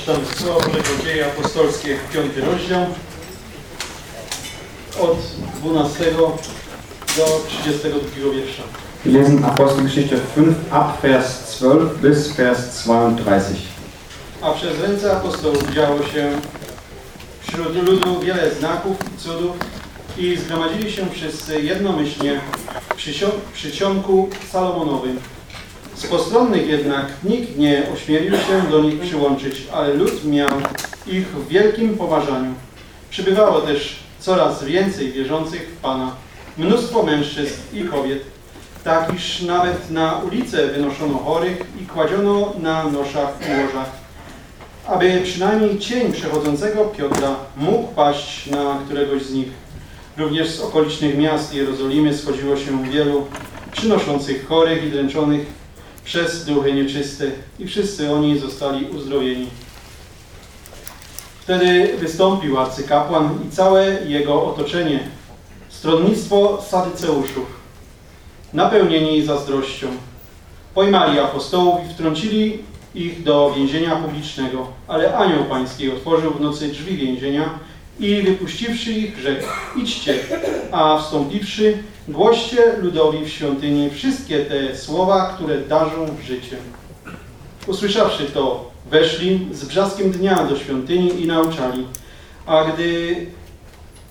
Czytamy Słowa Bożego Dzieje Apostolskie, piąty rozdział, od 12 do 32 wiersza. Wir lesen Apostelgeschichte 5 ab Vers 12 bis Vers 32. A przez ręce apostołów działo się wśród ludu wiele znaków i cudów i zgromadzili się wszyscy jednomyślnie przy przy ciągu Salomonowym. Z postronnych jednak nikt nie ośmielił się do nich przyłączyć, ale lud miał ich w wielkim poważaniu. Przybywało też coraz więcej wierzących w Pana, mnóstwo mężczyzn i kobiet, tak iż nawet na ulicę wynoszono chorych i kładziono na noszach i łożach aby przynajmniej cień przechodzącego Piotra mógł paść na któregoś z nich. Również z okolicznych miast Jerozolimy schodziło się wielu przynoszących chorych i dręczonych przez duchy nieczyste i wszyscy oni zostali uzdrowieni. Wtedy wystąpił arcykapłan i całe jego otoczenie, stronnictwo sadyceuszów, napełnieni zazdrością. Pojmali apostołów i wtrącili ich do więzienia publicznego, ale anioł pański otworzył w nocy drzwi więzienia i wypuściwszy ich, rzekł, idźcie, a wstąpiwszy, głoście ludowi w świątyni wszystkie te słowa, które darzą życiem. Usłyszawszy to, weszli z brzaskiem dnia do świątyni i nauczali. A gdy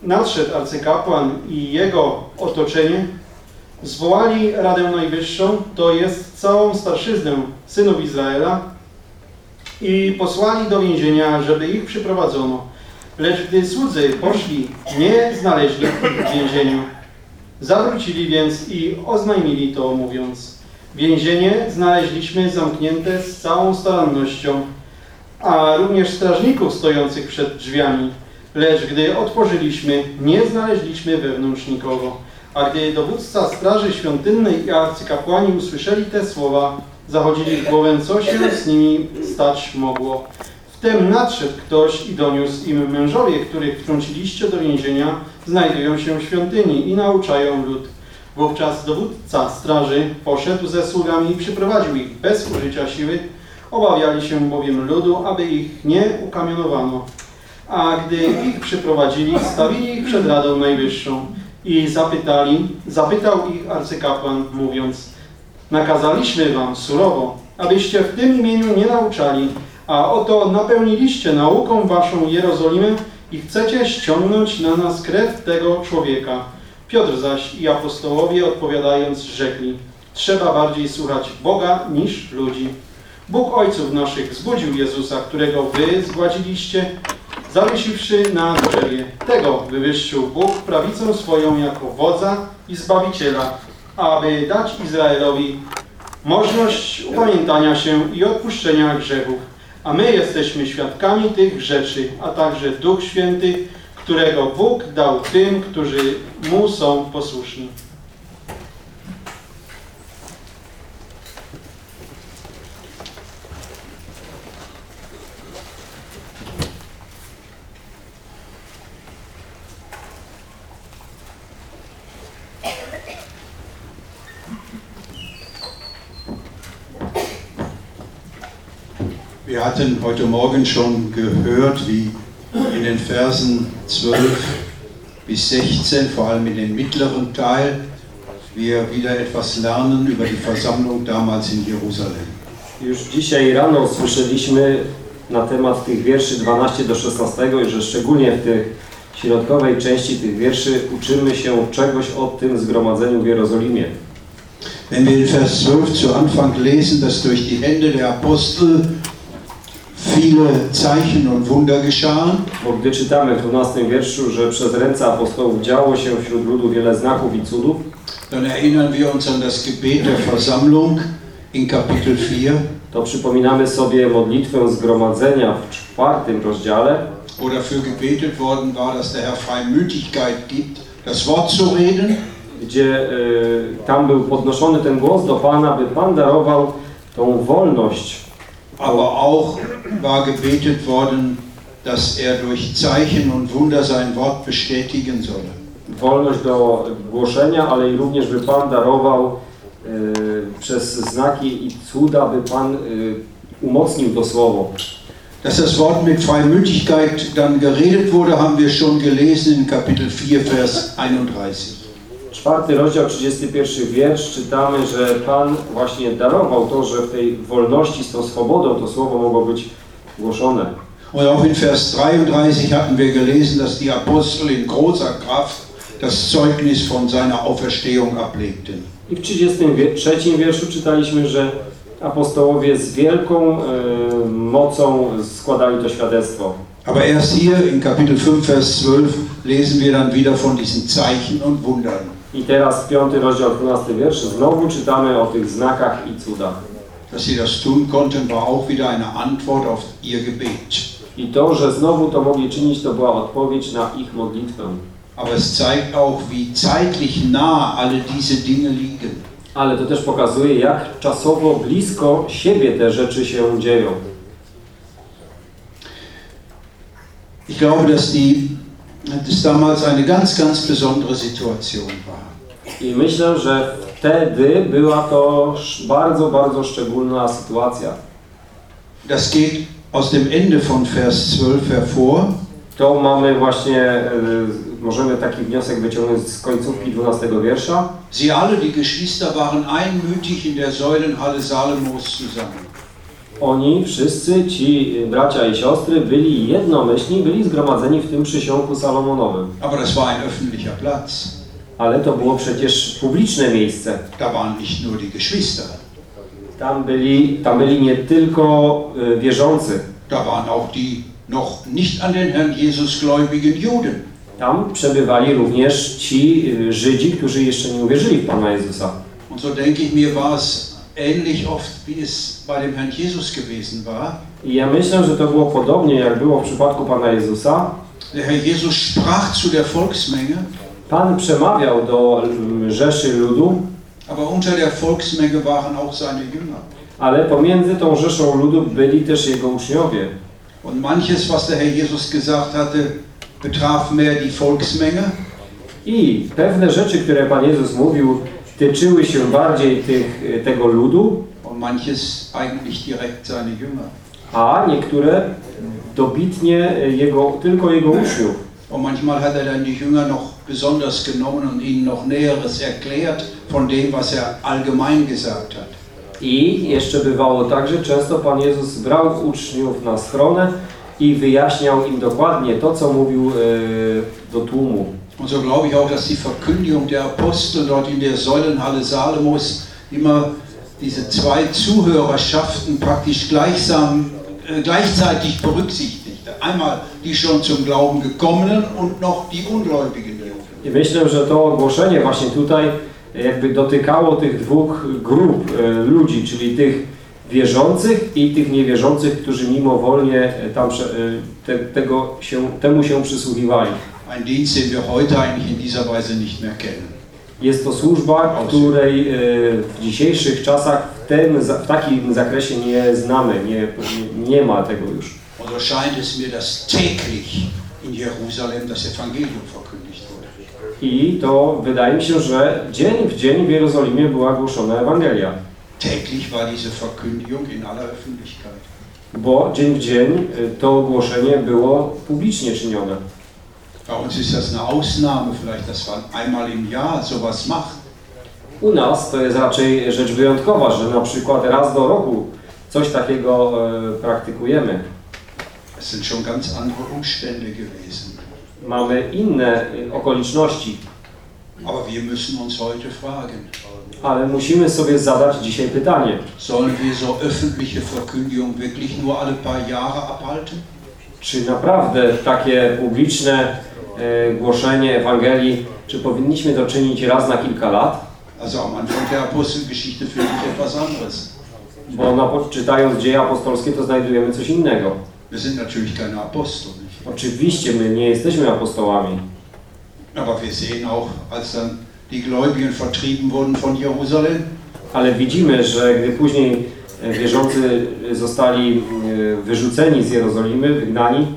nadszedł arcykapłan i jego otoczenie, zwołali Radę Najwyższą, to jest całą starszyznę synów Izraela i posłali do więzienia, żeby ich przyprowadzono. Lecz gdy słudzy poszli, nie znaleźli w więzieniu. Zawrócili więc i oznajmili to, mówiąc Więzienie znaleźliśmy zamknięte z całą starannością, a również strażników stojących przed drzwiami. Lecz gdy otworzyliśmy, nie znaleźliśmy wewnątrz nikogo. A gdy dowódca straży świątynnej i arcykapłani usłyszeli te słowa, zachodzili w głowę, co się z nimi stać mogło. Wtem nadszedł ktoś i doniósł im mężowie, których wtrąciliście do więzienia, znajdują się w świątyni i nauczają lud. Wówczas dowódca straży poszedł ze sługami i przyprowadził ich bez użycia siły. Obawiali się bowiem ludu, aby ich nie ukamienowano. A gdy ich przyprowadzili, stawili ich przed Radą Najwyższą i zapytali, zapytał ich arcykapłan, mówiąc Nakazaliśmy wam surowo, abyście w tym imieniu nie nauczali, a oto napełniliście nauką waszą Jerozolimę i chcecie ściągnąć na nas krew tego człowieka. Piotr zaś i apostołowie odpowiadając rzekli, trzeba bardziej słuchać Boga niż ludzi. Bóg ojców naszych zbudził Jezusa, którego wy zgładziliście, zawiesiwszy na drzewie. Tego wywyższył Bóg prawicą swoją jako wodza i zbawiciela, aby dać Izraelowi możliwość upamiętania się i odpuszczenia grzechów. A my jesteśmy świadkami tych rzeczy, a także Duch Święty, którego Bóg dał tym, którzy Mu są posłuszni. Wir hatten heute Morgen schon gehört, wie in den Versen 12 bis 16, vor allem in den mittleren Teil, wir wieder etwas lernen über die Versammlung damals in Jerusalem. Już dzisiaj rano słyszeliśmy na temat tych wierszy 12 do 16, i że szczególnie w tej środkowej części tych wierszy uczymy się czegoś o tym zgromadzeniu w Jerozolimie. Wenn wir in Vers 12 zu Anfang lesen, dass durch die Hände der Apostel viele Zeichen und Wunder geschahen, Bo gdy czytamy w 12 wierszu, że przez ręce apostołów działo się wśród ludu wiele znaków i cudów, dann erinnern wir uns an das Gebet der Versammlung in Kapitel 4 to przypominamy sobie modlitwę zgromadzenia w czwartym rozdziale, wo dafür gebetet worden war, dass der Herr Freimütigkeit gibt, das Wort zu reden. Gdzie y, tam był podnoszony ten głos do Pana, by Pan darował tą wolność Aber auch war gebetet worden, dass er durch Zeichen und Wunder sein Wort bestätigen solle. wolność do głoszenia, ale i również by Pan darował y, przez znaki i cuda, by Pan y, umocnił to słowo. Dass das Wort mit Freimütigkeit dann geredet wurde, haben wir schon gelesen in Kapitel 4, Vers 31. Czwarty rozdział, 31 wiersz, czytamy, że Pan właśnie darował to, że w tej wolności z tą swobodą to słowo mogło być głoszone. Und auch in Vers 33 hatten wir gelesen, dass die Apostel in großer Kraft das Zeugnis von seiner Auferstehung ablegten. I w 33 wierszu czytaliśmy, że apostołowie z wielką e, mocą składali to świadectwo. Aber erst hier in Kapitel 5, Vers 12 lesen wir dann wieder von diesen Zeichen und Wundern. I teraz piąty rozdział, 12 wiersz, znowu czytamy o tych znakach i cudach. Dass sie das tun konnten, war auch wieder eine Antwort auf ihr Gebet. I to, że znowu to mogli czynić, to była odpowiedź na ich modlitwę. Aber es zeigt auch, wie zeitlich nah alle diese Dinge liegen. Ale to też pokazuje, jak czasowo blisko siebie te rzeczy się dzieją. Ich glaube, dass die, das damals eine ganz, ganz besondere Situation war. I myślę, że wtedy była to bardzo, bardzo szczególna sytuacja. Das geht aus dem Ende von Vers 12 hervor. To mamy właśnie, y, możemy taki wniosek wyciągnąć z końcówki 12 wiersza. Sie alle, die Geschwister, waren einmütig in der Säulenhalle Salomos zusammen. Oni wszyscy, ci y, bracia i siostry, byli jednomyślni, byli zgromadzeni w tym przysionku Salomonowym. Aber war ein öffentlicher Platz. Ale to było przecież publiczne miejsce. Da waren nicht nur die Geschwister, Tam byli, tam byli nie tylko y, wierzący, da waren auch die noch nicht an den Herrn Jesus gläubigen Juden. tam przebywali również ci y, Żydzi, którzy jeszcze nie uwierzyli w Pana Jezusa. Und so denke ich mir, war es ähnlich oft, wie es bei dem Herrn Jesus gewesen war. I ja myślę, że to było podobnie, jak było w przypadku Pana Jezusa. Der Herr Jesus sprach zu der Volksmenge, Pan przemawiał do mm, rzeszy ludu, aber unter der Volksmenge waren auch seine Jünger. ale pomiędzy tą rzeszą ludu byli też jego uczniowie. Und manches, was der Herr Jesus gesagt hatte, betraf mehr die Volksmenge I pewne rzeczy, które Pan Jezus mówił, tyczyły się bardziej tych, tego ludu, a niektóre dobitnie jego, tylko jego uczniów. Und manchmal hat er dann die Jünger noch besonders genommen und ihnen noch Näheres erklärt von dem, was er allgemein gesagt hat. I jeszcze bywało tak, że często Pan Jezus brał uczniów na stronę i wyjaśniał im dokładnie to, co mówił e, do tłumu. Und so glaube ich auch, dass die Verkündigung der Apostel dort in der Säulenhalle Salomos immer diese zwei Zuhörerschaften praktisch gleichsam, äh, gleichzeitig berücksichtigte. Einmal die schon zum Glauben gekommenen und noch die Ungläubigen. I myślę, że to ogłoszenie właśnie tutaj jakby dotykało tych dwóch grup e, ludzi, czyli tych wierzących i tych niewierzących, którzy mimowolnie e, tam e, te, tego się, temu się przysłuchiwali. Ein Dienst, den wir heute eigentlich in dieser Weise nicht mehr kennen. Jest to służba, której e, w dzisiejszych czasach w, tym, w takim zakresie nie znamy, nie, nie, ma tego już. So scheint es mir, dass täglich in Jerusalem das Evangelium verkündigt wurde. I to wydaje mi się, że dzień w dzień w Jerozolimie była głoszona Ewangelia. Täglich war diese Verkündigung in aller Öffentlichkeit. Bo dzień w dzień y, to ogłoszenie było publicznie czynione. Bei uns ist das eine Ausnahme, vielleicht, dass man einmal im Jahr sowas macht. U nas to jest raczej rzecz wyjątkowa, że na przykład raz do roku coś takiego e, praktykujemy. Es sind schon ganz andere Umstände gewesen. Mamy inne y, okoliczności, Aber wir müssen uns heute fragen, ale musimy sobie zadać dzisiaj pytanie, sollen wir so öffentliche Verkündigung wirklich nur alle paar Jahre abhalten? czy naprawdę takie publiczne e, głoszenie Ewangelii, czy powinniśmy to czynić raz na kilka lat? Also am Anfang der Apostelgeschichte finde ich etwas anderes. Bo na, czytając dzieje apostolskie to znajdujemy coś innego. Wir sind natürlich keine Apostel, nicht? Oczywiście my nie jesteśmy apostołami, aber wir sehen auch, als dann die Gläubigen vertrieben wurden von Jerusalem, ale widzimy, że gdy później e, wierzący zostali e, wyrzuceni z Jerozolimy, wygnani,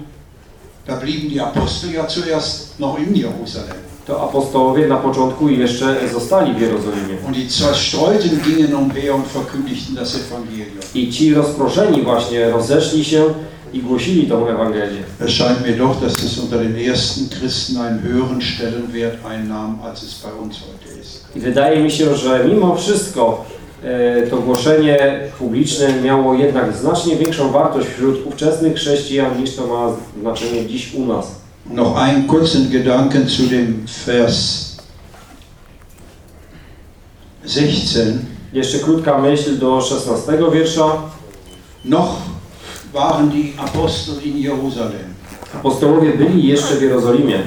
da blieben die Apostel ja zuerst noch in Jerusalem. to apostołowie na początku jeszcze zostali w Jerozolimie. Und die Zerstreuten gingen umher und verkündigten das Evangelium. I ci rozproszeni właśnie rozeszli się i głosili tą Ewangelię. Es scheint mir doch, dass das unter den ersten Christen einen höheren Stellenwert einnahm, als es bei uns heute ist. I wydaje mi się, że mimo wszystko to głoszenie publiczne miało jednak znacznie większą wartość wśród ówczesnych chrześcijan niż to ma znaczenie dziś u nas. Noch einen kurzen Gedanken zu dem Vers 16. Jeszcze krótka myśl do 16 wiersza. Noch waren die Apostel in Jerusalem. Apostołowie byli jeszcze w Jerozolimie.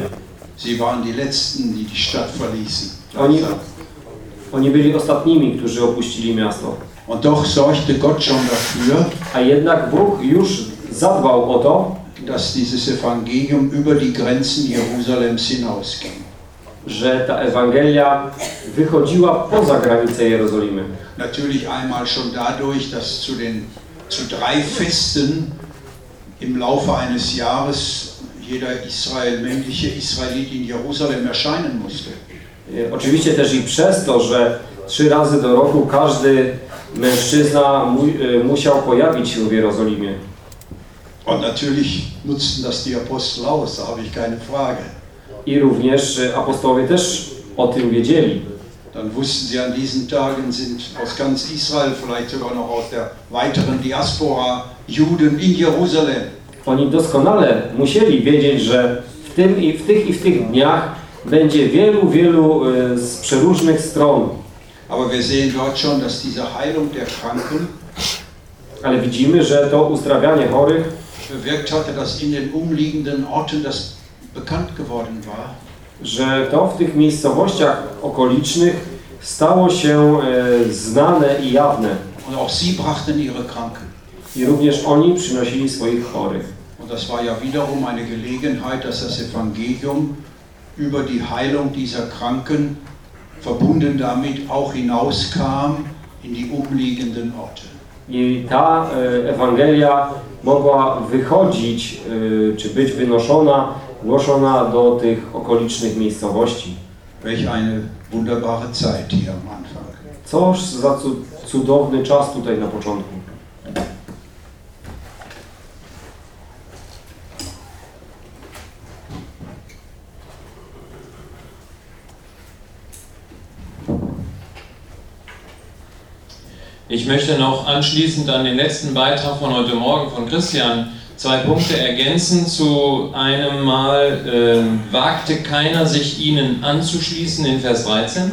Sie waren die Letzten, die die Stadt verließen. Oni, oni byli ostatnimi, którzy opuścili miasto. Und doch sorgte Gott schon dafür, A jednak Bóg już zadbał o to, dass dieses Evangelium über die Grenzen Jerusalems hinausging. że ta Ewangelia wychodziła poza granice Jerozolimy. Natürlich einmal schon dadurch, dass zu den zu drei Festen im Laufe eines Jahres jeder Israel, männliche Israelit in Jerusalem erscheinen musste. E, Oczywiście też i przez to, że trzy razy do roku każdy mężczyzna mu, e, musiał pojawić się w Jerozolimie. Und natürlich nutzten das die Apostel aus, da habe ich keine Frage. I również e, apostołowie też o tym wiedzieli. Dann wussten sie, an diesen Tagen sind aus ganz Israel, vielleicht sogar noch aus der weiteren Diaspora, Juden in Jerusalem. Oni doskonale musieli wiedzieć, że w, tym i w tych i w tych dniach będzie wielu, wielu e, z przeróżnych stron. Ale widzimy, że to uzdrawianie chorych że to w tych miejscowościach okolicznych stało się e, znane i jawne. I również oni przynosili swoich chorych. Und das war ja wiederum eine Gelegenheit, dass das Evangelium über die Heilung dieser Kranken verbunden damit auch hinauskam in die umliegenden Orte. I ta e, Ewangelia mogła wychodzić, e, czy być wynoszona, głoszona do tych okolicznych miejscowości. Welch eine wunderbare Zeit hier am Anfang. Coż za cu- cudowny czas tutaj na początku. Ich möchte noch anschließend an den letzten Beitrag von heute Morgen von Christian zwei Punkte ergänzen. Zu einem Mal ähm, wagte keiner sich ihnen anzuschließen in Vers 13.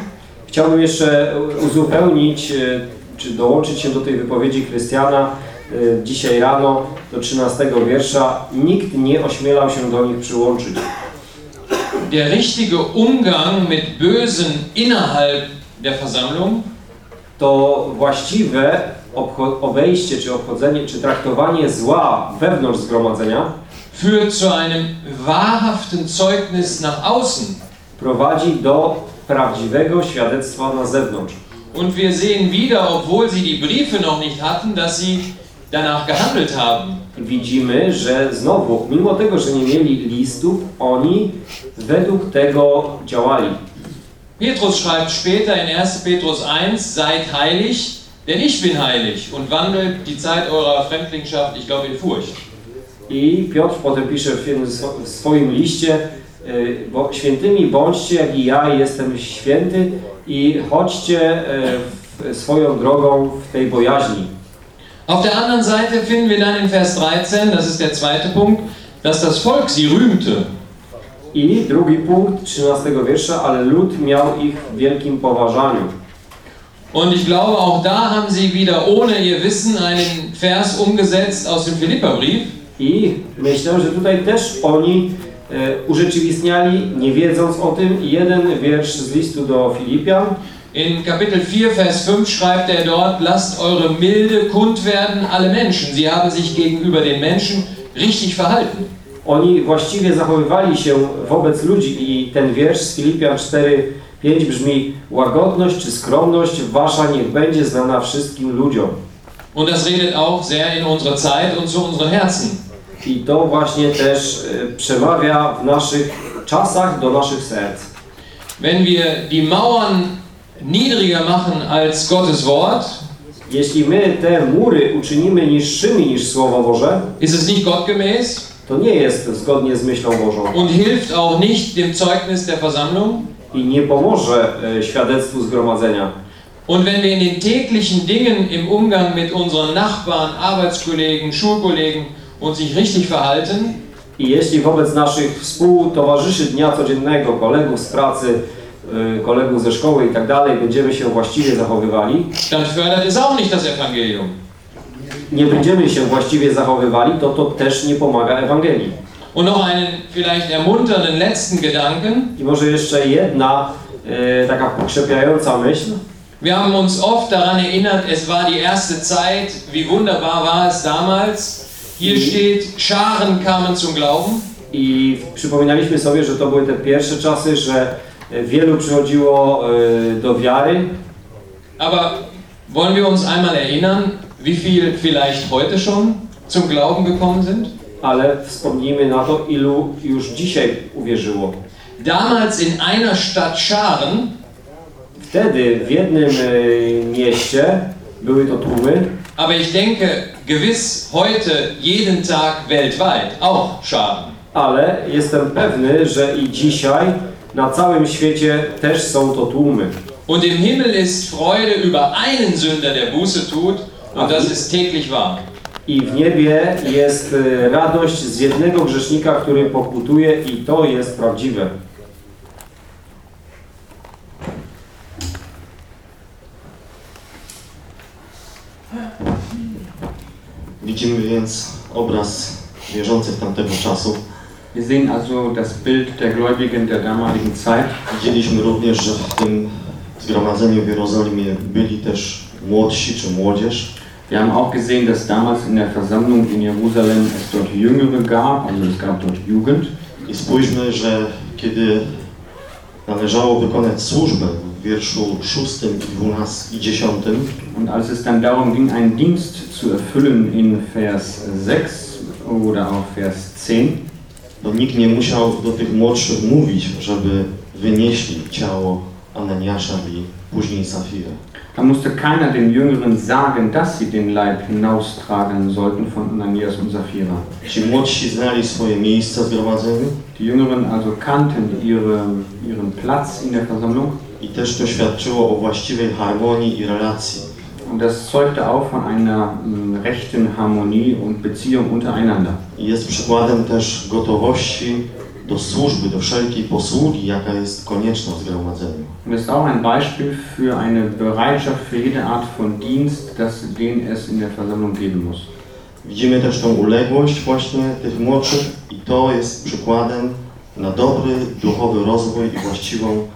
Chciałbym jeszcze uzupełnić, e, czy dołączyć się do tej wypowiedzi Krystiana e, dzisiaj rano do 13 wiersza. Nikt nie ośmielał się do nich przyłączyć. Der richtige Umgang mit Bösen innerhalb der Versammlung To właściwe obejście, czy obchodzenie, czy traktowanie zła wewnątrz zgromadzenia führt zu einem wahrhaften Zeugnis nach außen. prowadzi do prawdziwego świadectwa na zewnątrz. Und wir sehen wieder, obwohl sie die Briefe noch nicht hatten, dass sie danach gehandelt haben. Widzimy, że znowu, mimo tego, że nie mieli listów, oni według tego działali. Petrus schreibt später in 1. Petrus 1, seid heilig, denn ich bin heilig und wandelt die Zeit eurer Fremdlingschaft, ich glaube, in Furcht. I Piotr potem pisze w, swoim liście, y, bo świętymi bądźcie, jak i ja jestem święty i chodźcie w- swoją drogą w tej bojaźni. Auf der anderen Seite finden wir dann in Vers 13, das ist der zweite Punkt, dass das Volk sie rühmte. I drugi punkt 13 wiersza, ale lud miał ich w wielkim poważaniu. Und ich glaube, auch da haben sie wieder ohne ihr Wissen einen Vers umgesetzt aus dem Philipperbrief. I myślę, że tutaj też oni e, urzeczywistniali, nie wiedząc o tym, jeden wiersz z listu do Filipian. In Kapitel 4, Vers 5 schreibt er dort, lasst eure Milde kund werden alle Menschen. Sie haben sich gegenüber den Menschen richtig verhalten. Oni właściwie zachowywali się wobec ludzi i ten wiersz z Filipian 4:5 brzmi łagodność czy skromność wasza niech będzie znana wszystkim ludziom. Und das redet auch sehr in unsere Zeit und zu unseren Herzen. I to właśnie też e, przemawia w naszych czasach do naszych serc. Wenn wir die Mauern niedriger machen als Gottes Wort, Jeśli my te mury uczynimy niższymi niż Słowo Boże, ist es nicht gottgemäß to nie jest zgodnie z myślą Bożą und hilft auch nicht dem Zeugnis der Versammlung. i nie pomoże e, świadectwu zgromadzenia. Und wenn wir in den täglichen Dingen im Umgang mit unseren Nachbarn, Arbeitskollegen, Schulkollegen uns nicht richtig verhalten, I jeśli wobec naszych współtowarzyszy dnia codziennego, kolegów z pracy, y, kolegów ze szkoły i tak dalej, będziemy się właściwie zachowywali, dann fördert es auch nicht das Evangelium. Nie będziemy się właściwie zachowywali, to to też nie pomaga Ewangelii. Und noch einen vielleicht ermunternden letzten Gedanken. I może jeszcze jedna y, taka pokrzepiająca myśl. Wir haben uns oft daran erinnert, es war die erste Zeit, wie wunderbar war es damals. Hier steht, Scharen kamen zum Glauben. I przypominaliśmy sobie, że to były te pierwsze czasy, że y, wielu przychodziło y, do wiary, Aber wollen wir uns einmal erinnern, wie viel vielleicht heute schon zum Glauben gekommen sind? ale wspomnijmy na to, ilu już dzisiaj uwierzyło. Damals in einer Stadt Scharen, Wtedy w jednym y, mieście były to tłumy, aber ich denke, gewiss heute jeden Tag weltweit auch Scharen. ale jestem pewny, że i dzisiaj na całym świecie też są to tłumy. Und im Himmel ist Freude über einen Sünder, der Buße tut, und das ist täglich wahr. I w niebie jest y, radość z jednego grzesznika, który pokutuje i to jest prawdziwe. Widzimy więc obraz wierzących tamtego czasu. Wir sehen also das Bild der Gläubigen der damaligen Zeit. Widzieliśmy również, że w tym zgromadzeniu w Jerozolimie byli też młodsi czy młodzież. Wir haben auch gesehen, dass damals in der Versammlung in Jerusalem es dort Jüngere gab, also es gab dort Jugend. I spójrzmy, że kiedy należało wykonać służbę w wierszu 6 i 12 i 10, Und als es dann darum ging, einen Dienst zu erfüllen in Vers 6 oder auch Vers 10, to nikt nie musiał do tych młodszych mówić, żeby wynieśli ciało Ananiasza i później Safira. Da musste keiner den Jüngeren sagen, dass sie den Leib hinaustragen sollten von Ananias und Sapphira. Die Jüngeren also kannten ihre, ihren Platz in der Versammlung und das zeugte auch von einer mm, rechten Harmonie und Beziehung untereinander. Jest przykładem też gotowości do służby, do wszelkiej posługi, jaka jest konieczna w zgromadzeniu. Und ist auch ein Beispiel für eine Bereitschaft für jede Art von Dienst, das, den es in der Versammlung geben muss. Widzimy też tą uległość właśnie tych młodszych i to jest przykładem na dobry duchowy rozwój i właściwą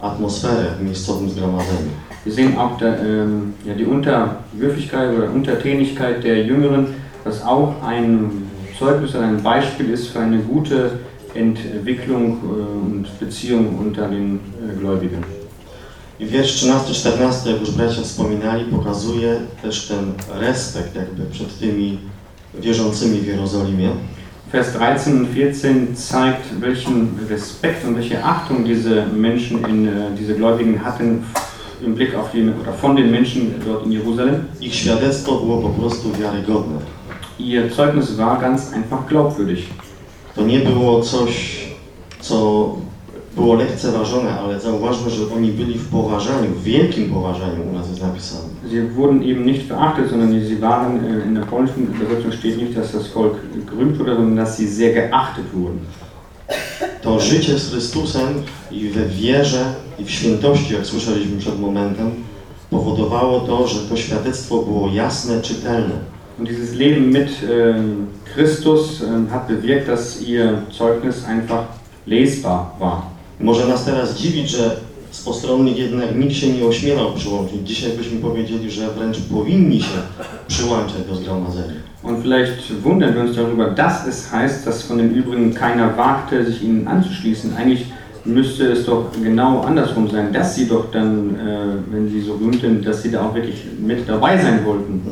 atmosferę w miejscowym zgromadzeniu. Wir sehen auch da, ähm, ja, die Unterwürfigkeit oder Untertänigkeit der Jüngeren, was auch ein Zeugnis oder ein Beispiel ist für eine gute Entwicklung äh, und Beziehung unter den äh, Gläubigen. I wiersz 13-14, jak już bracia wspominali, pokazuje też ten respekt jakby przed tymi wierzącymi w Jerozolimie. Vers 13 und 14 zeigt, welchen Respekt und welche Achtung diese Menschen, in, äh, diese Gläubigen hatten im Blick auf die, oder von den Menschen dort in Jerusalem. Ich świadectwo było po prostu wiarygodne. Ihr Zeugnis war ganz einfach glaubwürdig. To nie było coś, co było lekceważone, ale zauważmy, że oni byli w poważaniu, w wielkim poważaniu u nas jest napisane. Sie wurden eben nicht verachtet, sondern sie waren, äh, in der polnischen Übersetzung steht nicht, dass das Volk gerühmt wurde, sondern dass sie sehr geachtet wurden. To życie z Chrystusem i we wierze i w świętości, jak słyszeliśmy przed momentem, powodowało to, że to świadectwo było jasne, czytelne. Und dieses Leben mit ähm, Christus ähm, hat bewirkt, dass ihr Zeugnis einfach lesbar war. Może nas teraz dziwić, że z postronnych jednak nikt się nie ośmielał przyłączyć. Dzisiaj byśmy powiedzieli, że wręcz powinni się przyłączać do zgromadzenia. Und vielleicht wundern wir uns darüber, dass es heißt, dass von den übrigen keiner wagte, sich ihnen anzuschließen. Eigentlich müsste es doch genau andersrum sein, dass sie doch dann, äh, wenn sie so rühmten, dass sie da auch wirklich mit dabei sein wollten.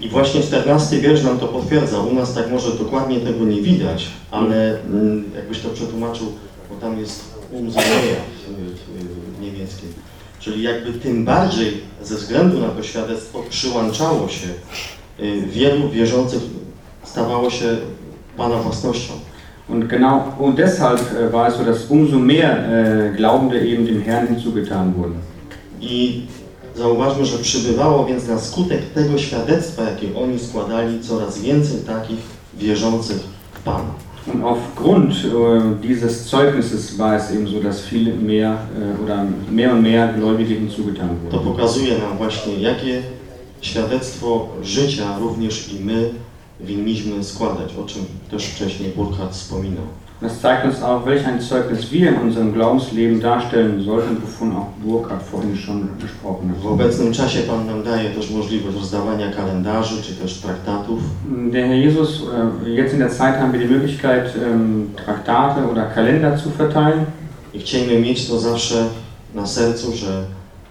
I właśnie 14 wiersz nam to potwierdza. U nas tak może dokładnie tego nie widać, ale mm, jakbyś to przetłumaczył, bo tam jest umzumieja w niemieckim. Czyli jakby tym bardziej ze względu na to świadectwo przyłączało się y, wielu wierzących, stawało się Pana własnością. Und genau und deshalb äh, war es so, dass umso mehr äh, Glaubende eben dem Herrn hinzugetan wurden. I zauważmy, że przybywało więc na skutek tego świadectwa, jakie oni składali, coraz więcej takich wierzących w Pana. Und aufgrund äh, dieses Zeugnisses war es eben so, dass viel mehr oder mehr und mehr Gläubige hinzugetan To wurden. pokazuje nam właśnie, jakie świadectwo życia również i my winniśmy składać, o czym też wcześniej Burkhardt wspominał. Das zeigt uns auch, welch ein Zeugnis wir in unserem Glaubensleben darstellen sollten, wovon auch Burkhard vorhin schon gesprochen W hat. obecnym czasie Pan nam daje też możliwość rozdawania kalendarzy czy też traktatów. Der Herr Jesus, äh, jetzt in der Zeit haben wir die Möglichkeit, ähm, Traktate oder Kalender zu verteilen. I chcielibyśmy mieć to zawsze na sercu, że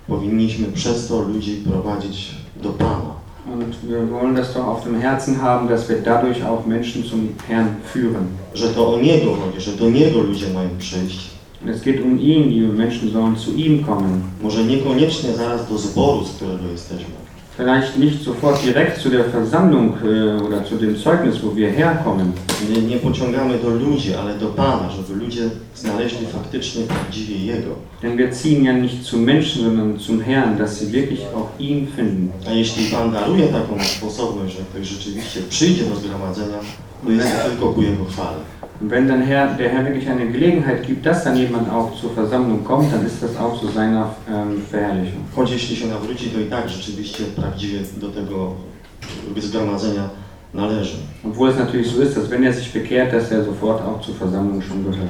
powinniśmy przez to ludzi prowadzić do Pana. Und wir wollen das doch auf dem Herzen haben, dass wir dadurch auch Menschen zum Herrn führen. Że to o Niego chodzi, że do Niego ludzie mają przyjść. Und es geht um ihn, die Menschen sollen zu ihm kommen. Może niekoniecznie zaraz do zboru, z którego jesteśmy. Vielleicht nicht sofort direkt zu der Versammlung äh, oder zu dem Zeugnis, wo wir herkommen. Nie, nie pociągamy do ludzi, ale do Pana, żeby ludzie znaleźli faktycznie prawdziwie Jego. Denn wir ziehen ja nicht zu Menschen, sondern zum Herrn, dass sie wirklich auch ihn finden. A jeśli Pan daruje taką sposobność, że ktoś rzeczywiście przyjdzie do zgromadzenia, to jest to tylko ku Jego chwale. Und wenn dann Herr, der Herr wirklich eine Gelegenheit gibt, dass dann jemand auch zur Versammlung kommt, dann ist das auch zu seiner ähm, Verherrlichung. Choć jeśli się nawróci, to i tak rzeczywiście prawdziwie do tego zgromadzenia. Obwohl es natürlich so ist, dass wenn er sich bekehrt, dass er sofort auch zur Versammlung schon gehört.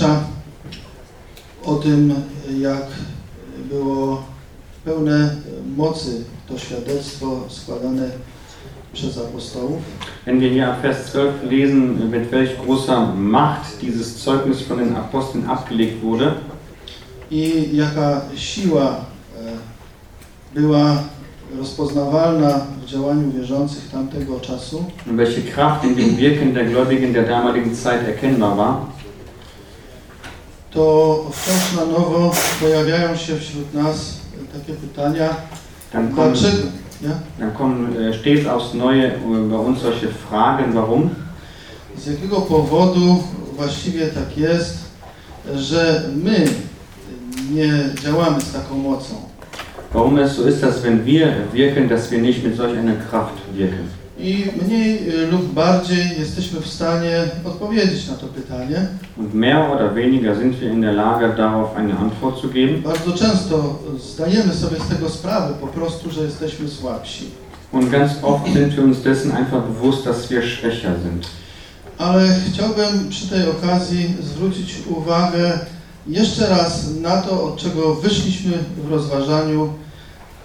Wiersza o tym, jak było pełne mocy to świadectwo składane przez apostołów, Wenn wir hier ab Vers 12 lesen, mit welch großer Macht dieses Zeugnis von den Aposteln abgelegt wurde, i jaka siła e, była rozpoznawalna w działaniu wierzących tamtego czasu, welche Kraft in dem Wirken der Gläubigen der damaligen Zeit erkennbar war, to wciąż na nowo pojawiają się wśród nas takie pytania, dann kommen, dlaczego, ja? dann kommen äh, stets aufs Neue bei uns solche Fragen, warum? z jakiego powodu właściwie tak jest, że my nie działamy z taką mocą. Warum es so ist, dass wenn wir wirken, dass wir nicht mit solch einer Kraft wirken. I mniej y, lub bardziej jesteśmy w stanie odpowiedzieć na to pytanie. Und mehr oder weniger sind wir in der Lage, darauf eine Antwort zu geben. Bardzo często zdajemy sobie z tego sprawę po prostu, że jesteśmy słabsi. Und ganz oft sind wir uns dessen einfach bewusst, dass wir schwächer sind. Ale chciałbym przy tej okazji zwrócić uwagę jeszcze raz na to, od czego wyszliśmy w rozważaniu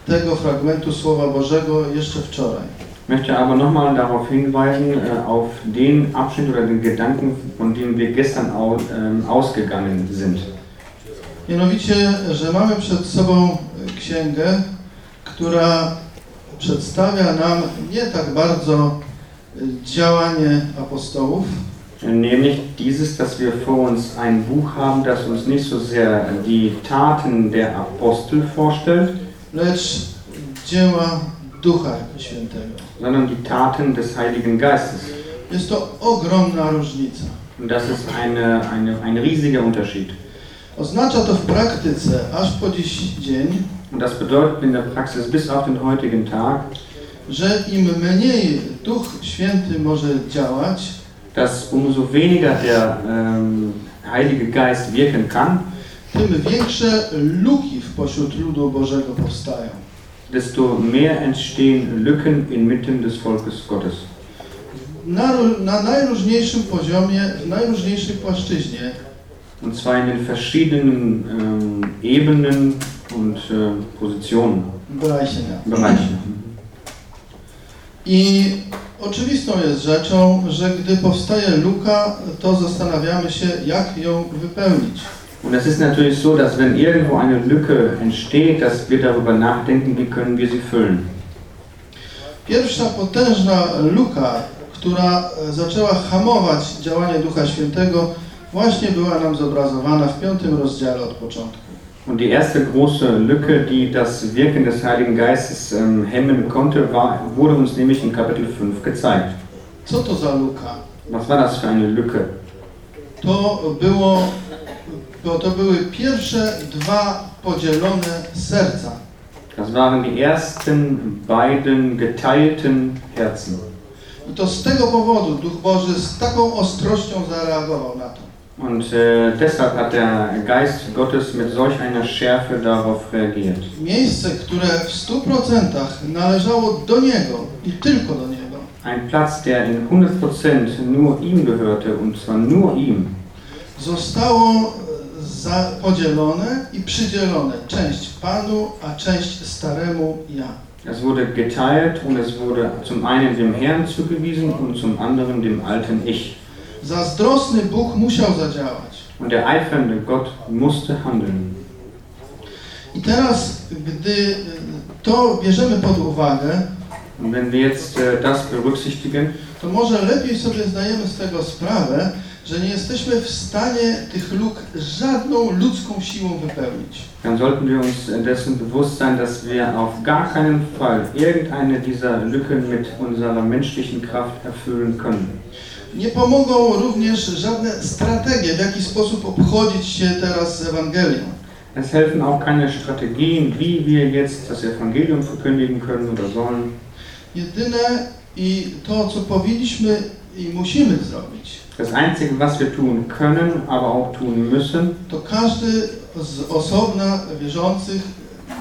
tego fragmentu Słowa Bożego jeszcze wczoraj. Ich möchte aber nochmal darauf hinweisen, äh, auf den Abschnitt oder den Gedanken, von dem wir gestern au, ähm, ausgegangen sind. Mianowicie, że mamy przed sobą księgę, która przedstawia nam nie tak bardzo działanie apostołów, Nämlich dieses, dass wir vor uns ein Buch haben, das uns nicht so sehr die Taten der Apostel vorstellt, lecz dzieła Ducha Świętego. sondern die Taten des Heiligen Geistes. Jest to ogromna różnica. Und das ist eine, eine, ein riesiger Unterschied. Oznacza to w praktyce aż po dziś dzień, Und das bedeutet in der Praxis bis auf den heutigen Tag, że im mniej Duch Święty może działać, dass umso weniger der ähm, Heilige Geist wirken kann, tym większe luki w pośród ludu Bożego powstają. Desto mehr entstehen Lücken inmitten des Volkes Gottes. Na, na najróżniejszym poziomie, w najróżniejszej płaszczyźnie Und zwar in den verschiedenen ähm, Ebenen und äh, Positionen. Bereiche mehr. Bereiche. I oczywistą jest rzeczą, że gdy powstaje luka, to zastanawiamy się, jak ją wypełnić. Und es ist natürlich so, dass wenn irgendwo eine Lücke entsteht, dass wir darüber nachdenken, wie können wir sie füllen. Pierwsza potężna luka, która e, zaczęła hamować działanie Ducha Świętego, właśnie była nam zobrazowana w piątym rozdziale od początku. Und die erste große Lücke, die das Wirken des Heiligen Geistes ähm, hemmen konnte, war, wurde uns nämlich in Kapitel 5 gezeigt. Co to za luka? Was war das für eine Lücke? To było, bo to były pierwsze dwa podzielone serca. Das waren die ersten beiden geteilten Herzen. I to z tego powodu Duch Boży z taką ostrością zareagował na to. Und äh, deshalb hat der Geist Gottes mit solch einer Schärfe darauf reagiert. Miejsce, które w stu procentach należało do Niego i tylko do Niego, Ein Platz, der in 100% nur ihm gehörte, und zwar nur ihm, zostało za, podzielone i przydzielone. Część Panu, a część staremu ja. es wurde geteilt und es wurde zum einen dem Herrn zugewiesen und zum anderen dem alten Ich. Zazdrosny Bóg musiał zadziałać. Und der eifernde Gott musste handeln. I teraz, gdy e, to bierzemy pod uwagę, Und wenn wir jetzt äh, das berücksichtigen, to może lepiej sobie zdajemy z tego sprawę, że nie jesteśmy w stanie tych luk żadną ludzką siłą wypełnić. dann sollten wir uns dessen bewusst sein, dass wir auf gar keinen Fall irgendeine dieser Lücken mit unserer menschlichen Kraft erfüllen können. Nie pomogą również żadne strategie, w jaki sposób obchodzić się teraz z Ewangelią. Es helfen auch keine Strategien, wie wir jetzt das Evangelium verkündigen können oder sollen. Jedyne i to, co powinniśmy i musimy zrobić, Das Einzige, was wir tun können, aber auch tun müssen, to każdy z osobna wierzących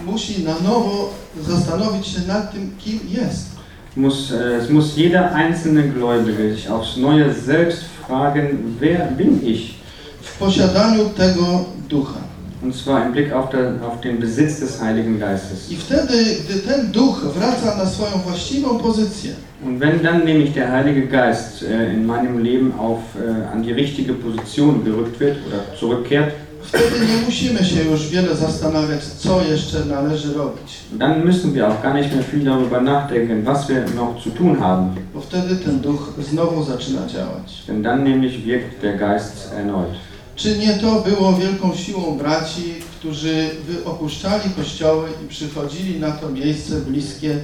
musi na nowo zastanowić się nad tym, kim jest. muss, äh, es muss jeder einzelne Gläubige sich aufs Neue selbst fragen, wer bin ich? W posiadaniu tego ducha. Und zwar im Blick auf, der, auf den Besitz des Heiligen Geistes. I wtedy, gdy ten duch wraca na swoją właściwą pozycję, Und wenn dann nämlich der Heilige Geist äh, in meinem Leben auf, äh, an die richtige Position gerückt wird oder zurückkehrt, wtedy nie musimy się już wiele zastanawiać, co jeszcze należy robić. dann müssen wir auch gar nicht mehr viel darüber nachdenken, was wir noch zu tun haben. Bo wtedy ten duch znowu zaczyna działać. Denn dann nämlich wirkt der Geist erneut. Czy nie to było wielką siłą braci, którzy opuszczali kościoły i przychodzili na to miejsce bliskie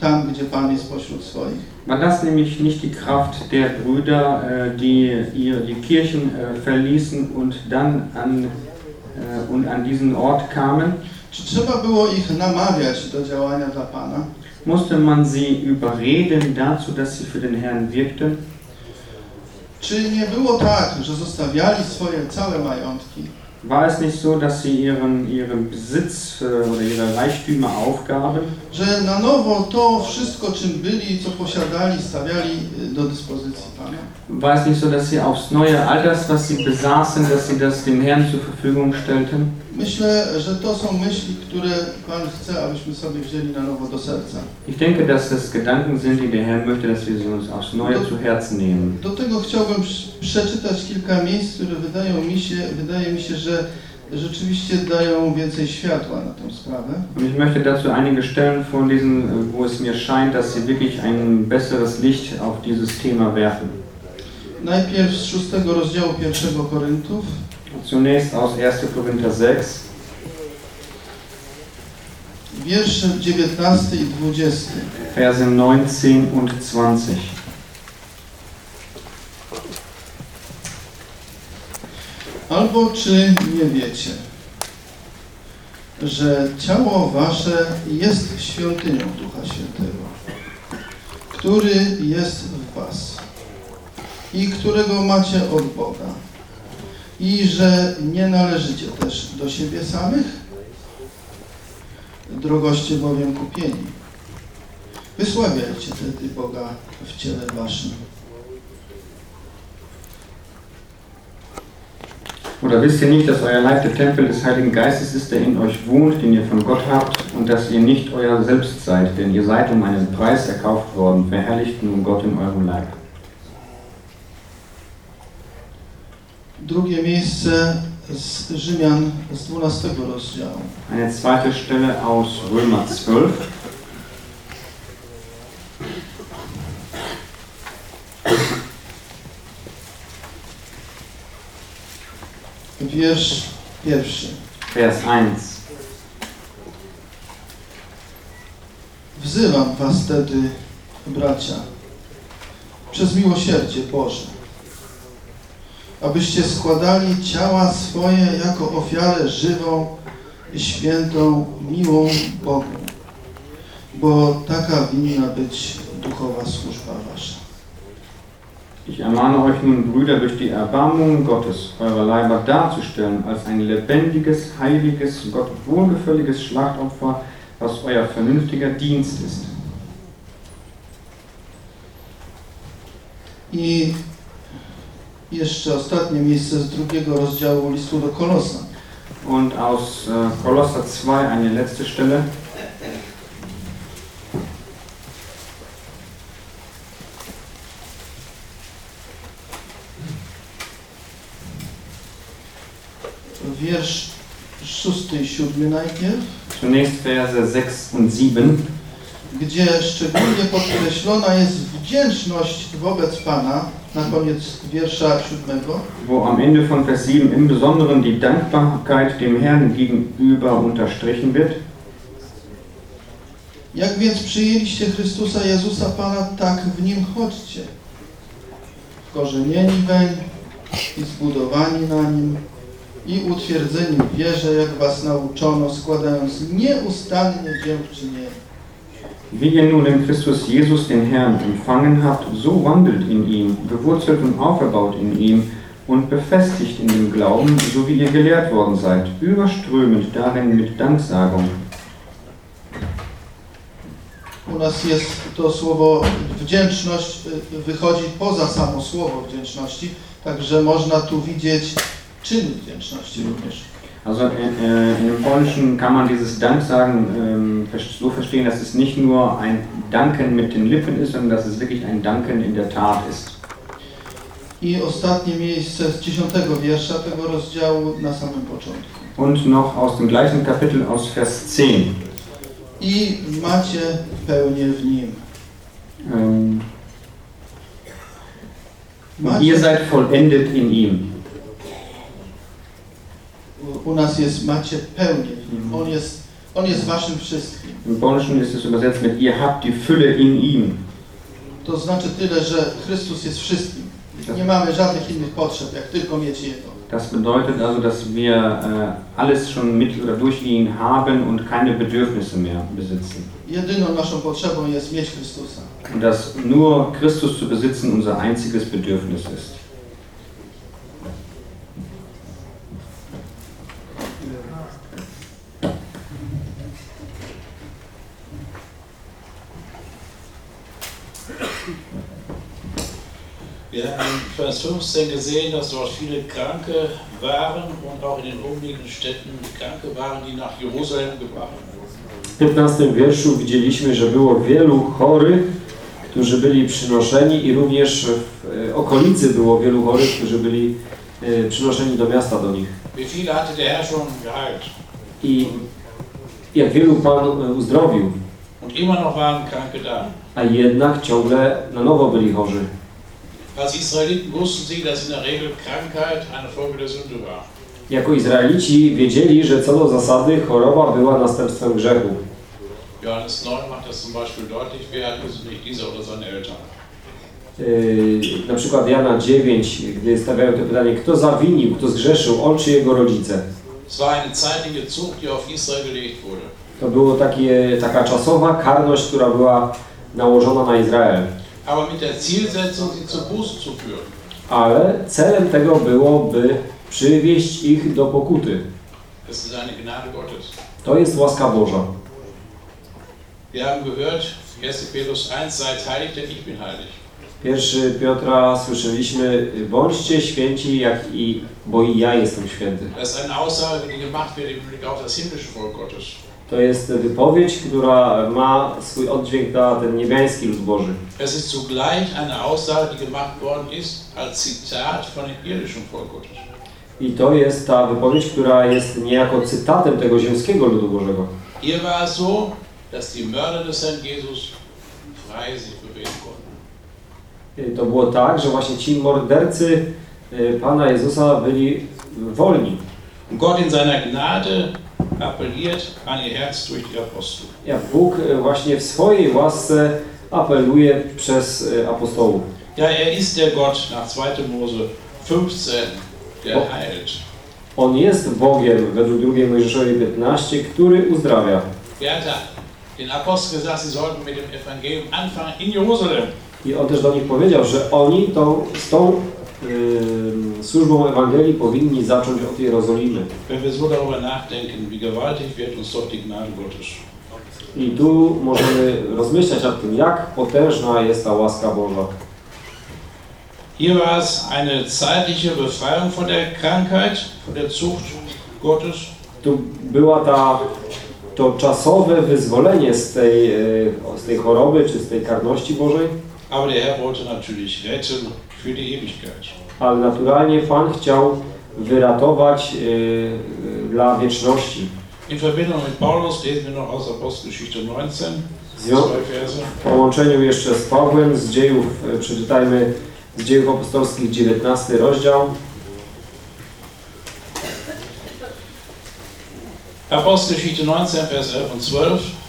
tam, gdzie Pan jest pośród swoich? War das nämlich nicht die Kraft der Brüder, äh, die ihr die Kirchen äh, verließen und dann an, äh, und an diesen Ort kamen? Czy trzeba było ich namawiać do działania dla Pana? Musste man sie überreden dazu, dass sie für den Herrn wirkten? Czy nie było tak, że zostawiali swoje całe majątki, War es nicht so, dass sie ihren, ihren Besitz äh, oder ihre Reichtümer aufgaben że na nowo to wszystko, czym byli, co posiadali, stawiali y, do dyspozycji Pana? War es nicht so, dass sie aufs Neue all das, was sie besaßen, dass sie das dem Herrn zur Verfügung stellten? Myślę, że to są myśli, które Pan chce, abyśmy sobie wzięli na nowo do serca. Ich denke, dass das Gedanken sind, die der Herr möchte, dass wir sie uns aufs Neue zu Herzen nehmen. Do tego chciałbym prz- przeczytać kilka miejsc, które wydają mi się, wydaje mi się, że rzeczywiście dają więcej światła na tę sprawę. Und ich möchte dazu einige Stellen vorlesen, wo es mir scheint, dass sie wirklich ein besseres Licht auf dieses Thema werfen. Najpierw z szóstego rozdziału pierwszego Koryntów, Zunächst aus 1. Korinther 6, wiersze 19 i 20. Verse 19 und 20. Albo czy nie wiecie, że ciało wasze jest świątynią Ducha Świętego, który jest w was i którego macie od Boga i że nie należycie też do siebie samych? Drogoście bowiem kupieni. Wysławiajcie tedy Boga w ciele waszym. Oder wisst ihr nicht, dass euer Leib der Tempel des Heiligen Geistes ist, der in euch wohnt, den ihr von Gott habt, und dass ihr nicht euer selbst seid, denn ihr seid um einen Preis erkauft worden, verherrlicht nun Gott in eurem Leib. Drugie miejsce z Rzymian z 12 rozdziału. Eine zweite Stelle aus Römer 12. Wiersz pierwszy. Vers 1. Wzywam was wtedy, bracia, przez miłosierdzie Boże, abyście składali ciała swoje jako ofiarę żywą i świętą, miłą Bogu, bo taka winna być duchowa służba wasza. Ich ermahne euch nun, Brüder, durch die Erbarmung Gottes, eure Leiber darzustellen als ein lebendiges, heiliges, Gott wohlgefälliges Schlachtopfer, was euer vernünftiger Dienst ist. I jeszcze ostatnie miejsce z drugiego rozdziału listu do Kolosa. Und aus äh, Kolosser 2 eine letzte Stelle. Wiersz szósty i siódmy najpierw. Zunächst Verse 6 und 7. gdzie szczególnie podkreślona jest wdzięczność wobec Pana, na koniec wiersza siódmego, wo am Ende von Vers 7 im Besonderen die Dankbarkeit dem Herrn gegenüber unterstrichen wird. jak więc przyjęliście Chrystusa Jezusa Pana, tak w Nim chodźcie, wkorzenieni weń i zbudowani na Nim i utwierdzeni w wierze, jak was nauczono, składając nieustannie dziękczynienie. Wie ihr nun in Christus Jesus den Herrn empfangen habt, so wandelt in ihm, bewurzelt und auferbaut in ihm und befestigt in dem Glauben, so wie ihr gelehrt worden seid, überströmend darin mit Danksagung. U nas jest to słowo wdzięczność, wychodzi poza samo słowo wdzięczności, także można tu widzieć czyn wdzięczności również. Also äh, äh, im Polnischen kann man dieses Danksagen vers- so verstehen, dass es nicht nur ein Danken mit den Lippen ist, sondern dass es wirklich ein Danken in der Tat ist. I ostatnie miejsce z dziesiątego wiersza tego rozdziału na samym początku. Und noch aus dem gleichen Kapitel aus Vers 10. I macie pełnię w Nim. Ähm, Macie, ihr seid vollendet in ihm. U nas jest macie pełnię w Nim. On jest, on jest waszym wszystkim. Im Polnischen ist es übersetzt mit ihr habt die Fülle in ihm. To znaczy tyle, że Chrystus jest wszystkim. Nie mamy żadnych innych potrzeb, jak tylko mieć Jego. Das bedeutet also, dass wir äh, alles schon mit oder durch ihn haben und keine Bedürfnisse mehr besitzen. Jedyną naszą potrzebą jest mieć Chrystusa. Und dass nur Christus zu besitzen unser einziges Bedürfnis ist. Wir haben in Vers 15 gesehen, dass dort viele Kranke waren und auch in den umliegenden Städten Kranke waren, die nach Jerusalem gebracht wurden. W 15 wierszu widzieliśmy, że było wielu chorych, którzy byli przynoszeni i również w e, okolicy było wielu chorych, którzy byli e, przynoszeni do miasta do nich. I jak wielu Pan e, uzdrowił, a jednak ciągle na nowo byli chorzy. Als Israeliten wussten sie, dass in der Regel Krankheit eine Folge der Sünde war. Jako Izraelici wiedzieli, że co do zasady choroba była następstwem grzechu. Johannes 9 macht das zum Beispiel deutlich, wer hat gesündigt, dieser oder seine Eltern. Yy, na przykład Jana 9, gdy stawiają to pytanie, kto zawinił, kto zgrzeszył, on czy jego rodzice. To była taka czasowa karność, która była nałożona na Izrael. Aber mit der Zielsetzung, sie zur Buße zu führen. Ale celem tego było, by przywieść ich do pokuty. Das ist eine Gnade Gottes. To jest łaska Boża. Wir haben gehört, 1. Petrus 1, seid heilig, denn ich bin heilig. Pierwszy Piotra słyszeliśmy, bądźcie święci, jak i, bo i ja jestem święty. Das ist eine Aussage, die gemacht wird im Blick auf das himmlische Volk Gottes. To jest wypowiedź, która ma swój oddźwięk na ten niebiański lud Boży. Es ist zugleich eine Aussage, die gemacht worden ist als Zitat von dem irdischen Volk Gottes. I to jest ta wypowiedź, która jest niejako cytatem tego ziemskiego ludu Bożego. Hier war es so, dass die Mörder des Herrn Jesus frei sich bewegen konnten. Y, To było tak, że właśnie ci mordercy y, Pana Jezusa byli wolni. Gott in seiner Gnade appelliert an ihr Herz durch die Apostel. Jak Bóg y, właśnie w swojej łasce apeluje przez y, apostołów. Ja, er ist der Gott nach 2. Mose 15, der Oh. heilt. On jest Bogiem, według 2 Mojżeszowi 15, który uzdrawia. Hat den Aposteln gesagt, sie sollten mit dem Evangelium anfangen in Jerusalem. I on też do nich powiedział, że oni tą, z tą służbą Ewangelii powinni zacząć od Jerozolimy. Wenn wir so darüber nachdenken, wie gewaltig wird uns doch die Gnade Gottes. I tu możemy rozmyślać nad tym, jak potężna jest ta łaska Boża. Hier war es eine zeitliche Befreiung von der Krankheit, von der Zucht Gottes. Tu była ta, to czasowe wyzwolenie z tej, y, z tej choroby, czy z tej karności Bożej, Aber der Herr wollte natürlich retten. Ale naturalnie Pan chciał wyratować y, y, dla wieczności. In Verbindung mit Paulus lesen wir noch aus Apostelgeschichte 19, Ja. zwei Verse. W połączeniu jeszcze z Pawłem z dziejów, y, przeczytajmy z dziejów apostolskich 19 rozdział. Apostelgeschichte 19, Vers 11 und 12.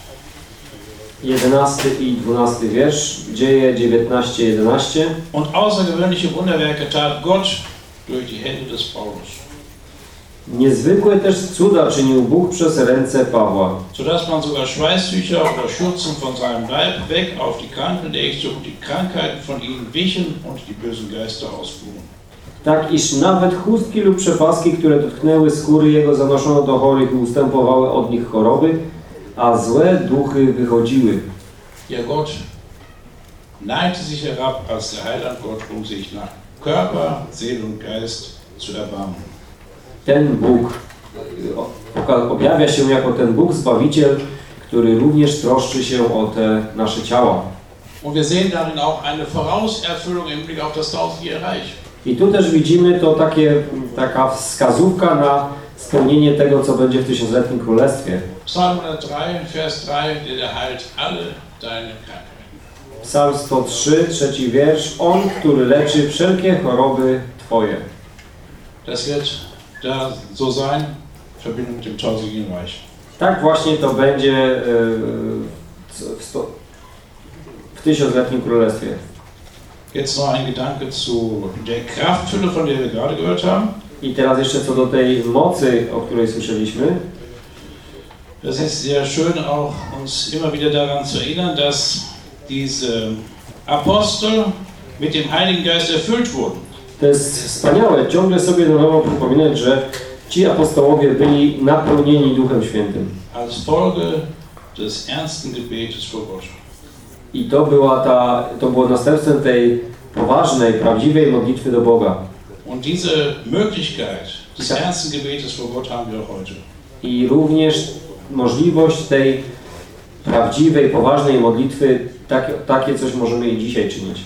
11 i 12 wiersz, dzieje 19, 11. Und außergewöhnliche Wunderwerke tat Gott durch die Hände des Paulus, Niezwykłe też cuda czynił Bóg przez ręce Pawła, sodass man sogar Schweißtücher oder Schürzen von seinem Leib weg auf die Kranken legte und die Krankheiten von ihnen wichen und die bösen Geister ausfuhren. tak iż nawet chustki lub przepaski, które dotknęły skóry jego, zanoszono do chorych i ustępowały od nich choroby, a złe duchy wychodziły. Ja, Gott neigte sich herab als der Heiland Gott, um sich nach Körper, Seele und Geist zu erbarmen. Ten Bóg y, objawia się jako ten Bóg Zbawiciel, który również troszczy się o te nasze ciała. Und wir sehen darin auch eine Vorauserfüllung im Blick auf das tausendjährige Reich. I tu też widzimy to takie, taka wskazówka na spełnienie tego, co będzie w tysiącletnim królestwie. Psalm 103, Vers 3, der der heilt alle deine Krankheiten. Psalm 103, trzeci wiersz. On, który leczy wszelkie choroby Twoje. Das wird da so sein, in Verbindung mit dem tausendjährigen Reich. Tak właśnie to będzie e, w, w, sto- w tysiącletnim królestwie. Jetzt noch ein Gedanke zu der Kraftfülle, von der wir gerade gehört haben. I teraz jeszcze co do tej mocy, o której słyszeliśmy. Es ist sehr schön auch uns immer wieder daran zu erinnern, dass diese Apostel mit dem Heiligen Geist erfüllt wurden. To jest wspaniałe ciągle sobie na nowo przypominać, że ci apostołowie byli napełnieni Duchem Świętym. als Folge des ernsten Gebetes vor Gott. I to, była ta, to było następstwem tej poważnej, prawdziwej modlitwy do Boga. Und diese Möglichkeit des ernsten Gebetes vor Gott haben wir heute. I również możliwość tej prawdziwej, poważnej modlitwy, takie, takie coś możemy i dzisiaj czynić.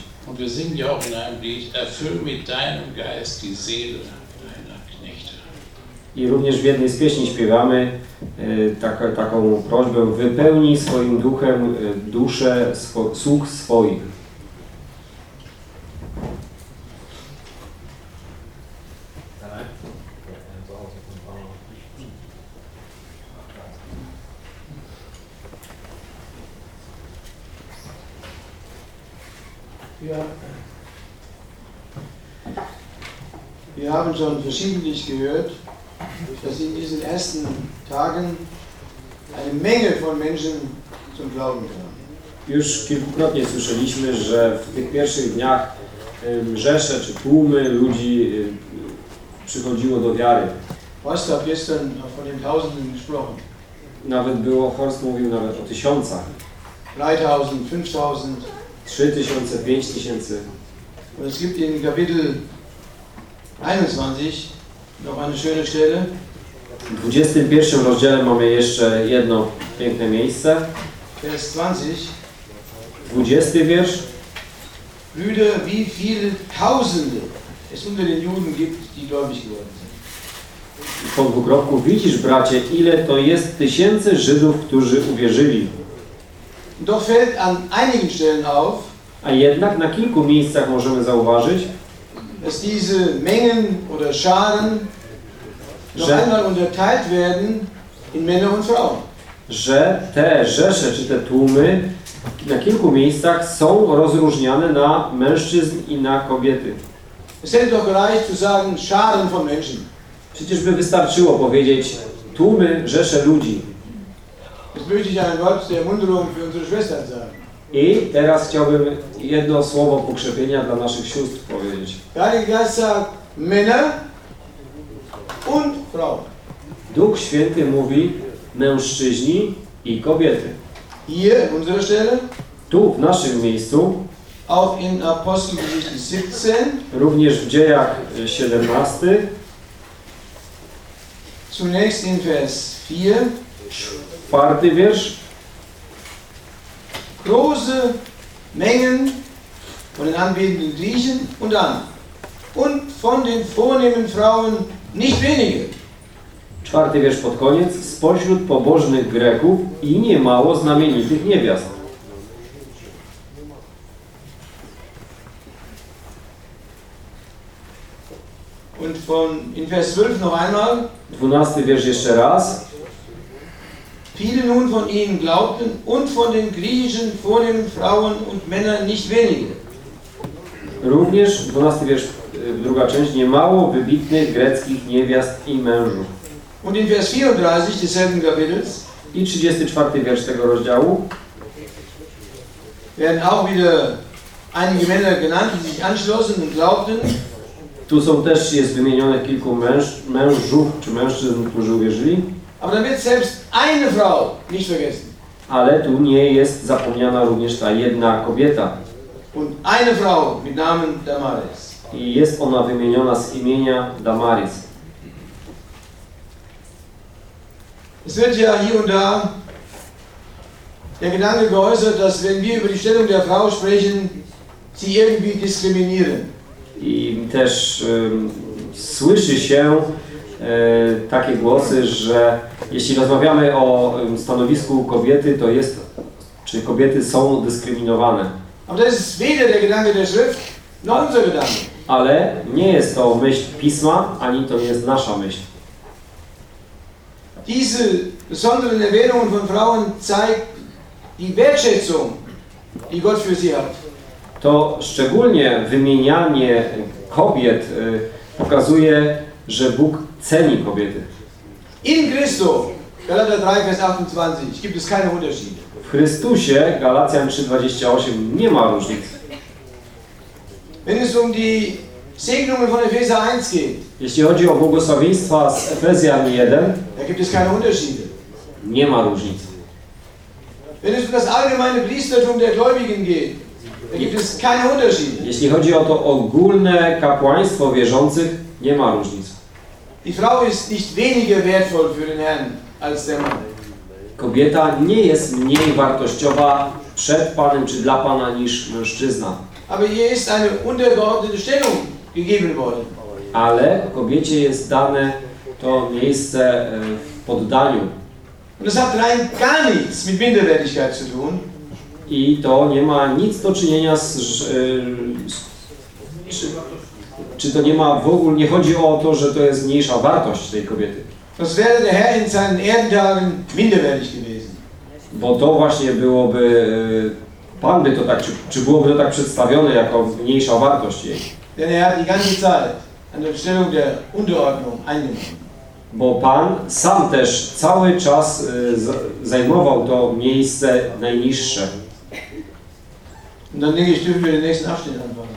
I również w jednej z pieśni śpiewamy y, taka, taką prośbę, wypełnij swoim duchem y, duszę swo, sług swoich. Wir haben schon verschiedentlich gehört, dass in diesen ersten Tagen eine Menge von Menschen zum Glauben kamen. Już kilkukrotnie słyszeliśmy, że w tych pierwszych dniach y, mrzesze czy tłumy ludzi przychodziło do wiary. Horst gestern von den Tausenden gesprochen. Nawet było, Horst mówił nawet o tysiącach. 3000, 5000. Trzy tysiące, pięć tysięcy. Und es gibt in Kapitel 21 noch eine schöne Stelle. W 21 rozdziale mamy jeszcze jedno piękne miejsce. Vers 20. 20 wiersz. Brüder, wie viele Tausende es unter den Juden gibt, die gläubig geworden sind. Po dwukropku widzisz, bracie, ile to jest tysięcy Żydów, którzy uwierzyli. Doch fällt an einigen Stellen auf, A jednak na kilku miejscach możemy zauważyć, dass diese Mengen oder Scharen noch Że- einmal unterteilt werden in Männer und Frauen. że te rzesze czy te tłumy na kilku miejscach są rozróżniane na mężczyzn i na kobiety. Es hätte doch gereicht zu sagen Scharen von Menschen. Przecież by wystarczyło powiedzieć tłumy, rzesze ludzi. Jetzt möchte ich ein Wort der Ermunterung für unsere Schwestern sagen. I teraz chciałbym jedno słowo pokrzepienia dla naszych sióstr powiedzieć. Männer und Frauen. Duch Święty mówi mężczyźni i kobiety. Hier Stelle, Tu w naszym miejscu, auch in Apostelgeschichte 17, również w dziejach y, 17, zunächst in Vers 4, czwarty wiersz, große Mengen von den anbetenden Griechen und an. Und von den vornehmen Frauen nicht wenige. czwarty wiersz pod koniec, spośród pobożnych Greków i niemało znamienitych niewiast. Und von, in Vers 12 noch einmal, Dwunasty wiersz jeszcze raz. Viele nun von ihnen glaubten und von den griechischen vornehmen Frauen und Männern nicht wenige. Również, dwunasty wiersz, y, druga część, niemało wybitnych greckich niewiast i mężów. Und in Vers 34 desselben Kapitels I 34 wiersz tego rozdziału werden auch wieder einige Männer genannt, die sich anschlossen und glaubten. Tu są też, jest wymienione kilku męż, mężów czy mężczyzn, którzy uwierzyli, Aber wird selbst eine Frau nicht vergessen. ale tu nie jest zapomniana również ta jedna kobieta. Und eine Frau mit Namen Damaris. I jest ona wymieniona z imienia Damaris. Es wird ja hier und da der Gedanke geäußert, dass wenn wir über die Stellung der Frau sprechen, sie irgendwie diskriminieren. I też ym, słyszy się takie głosy, że jeśli rozmawiamy o stanowisku kobiety, to jest, czy kobiety są dyskryminowane. Ale nie jest to myśl Pisma, ani to nie jest nasza myśl. Diese besonderen Erwähnungen von Frauen zeigt die Wertschätzung, die Gott für sie hat. To szczególnie wymienianie kobiet y, pokazuje, że Bóg ceni kobiety. In Christo, Galater 3, Vers 28, gibt es keine Unterschiede. W Chrystusie, Galacjan 3,28, nie ma różnic. Wenn es um die Segnungen von Epheser 1 geht, Jeśli chodzi o błogosławieństwa z Efezjan 1, da gibt es keine Unterschiede. nie ma różnic. Wenn es um das allgemeine Priestertum der Gläubigen geht, da gibt es keine Unterschiede. Jeśli chodzi o to ogólne kapłaństwo wierzących, nie ma różnic. Die Frau ist nicht weniger wertvoll für den Herrn als der Mann. Kobieta nie jest mniej wartościowa przed Panem czy dla Pana niż mężczyzna. Aber ihr ist eine untergeordnete Stellung gegeben worden. Ale kobiecie jest dane to miejsce e, w poddaniu. Und das hat rein gar nichts mit Minderwertigkeit zu tun, I to nie ma nic do czynienia z... z, z czy, to nie ma w ogóle, nie chodzi o to, że to jest mniejsza wartość tej kobiety. sonst wäre der Herr in seinen Erdentagen minderwertig gewesen. Bo to właśnie byłoby, e, Pan by to tak, czy, czy byłoby to tak przedstawione jako mniejsza wartość jej. Denn er hat die ganze Zeit an der Stellung der Unterordnung eingenommen. Bo Pan sam też cały czas e, zajmował to miejsce najniższe. Und dann denke ich, dürfen wir den nächsten Abschnitt anfangen?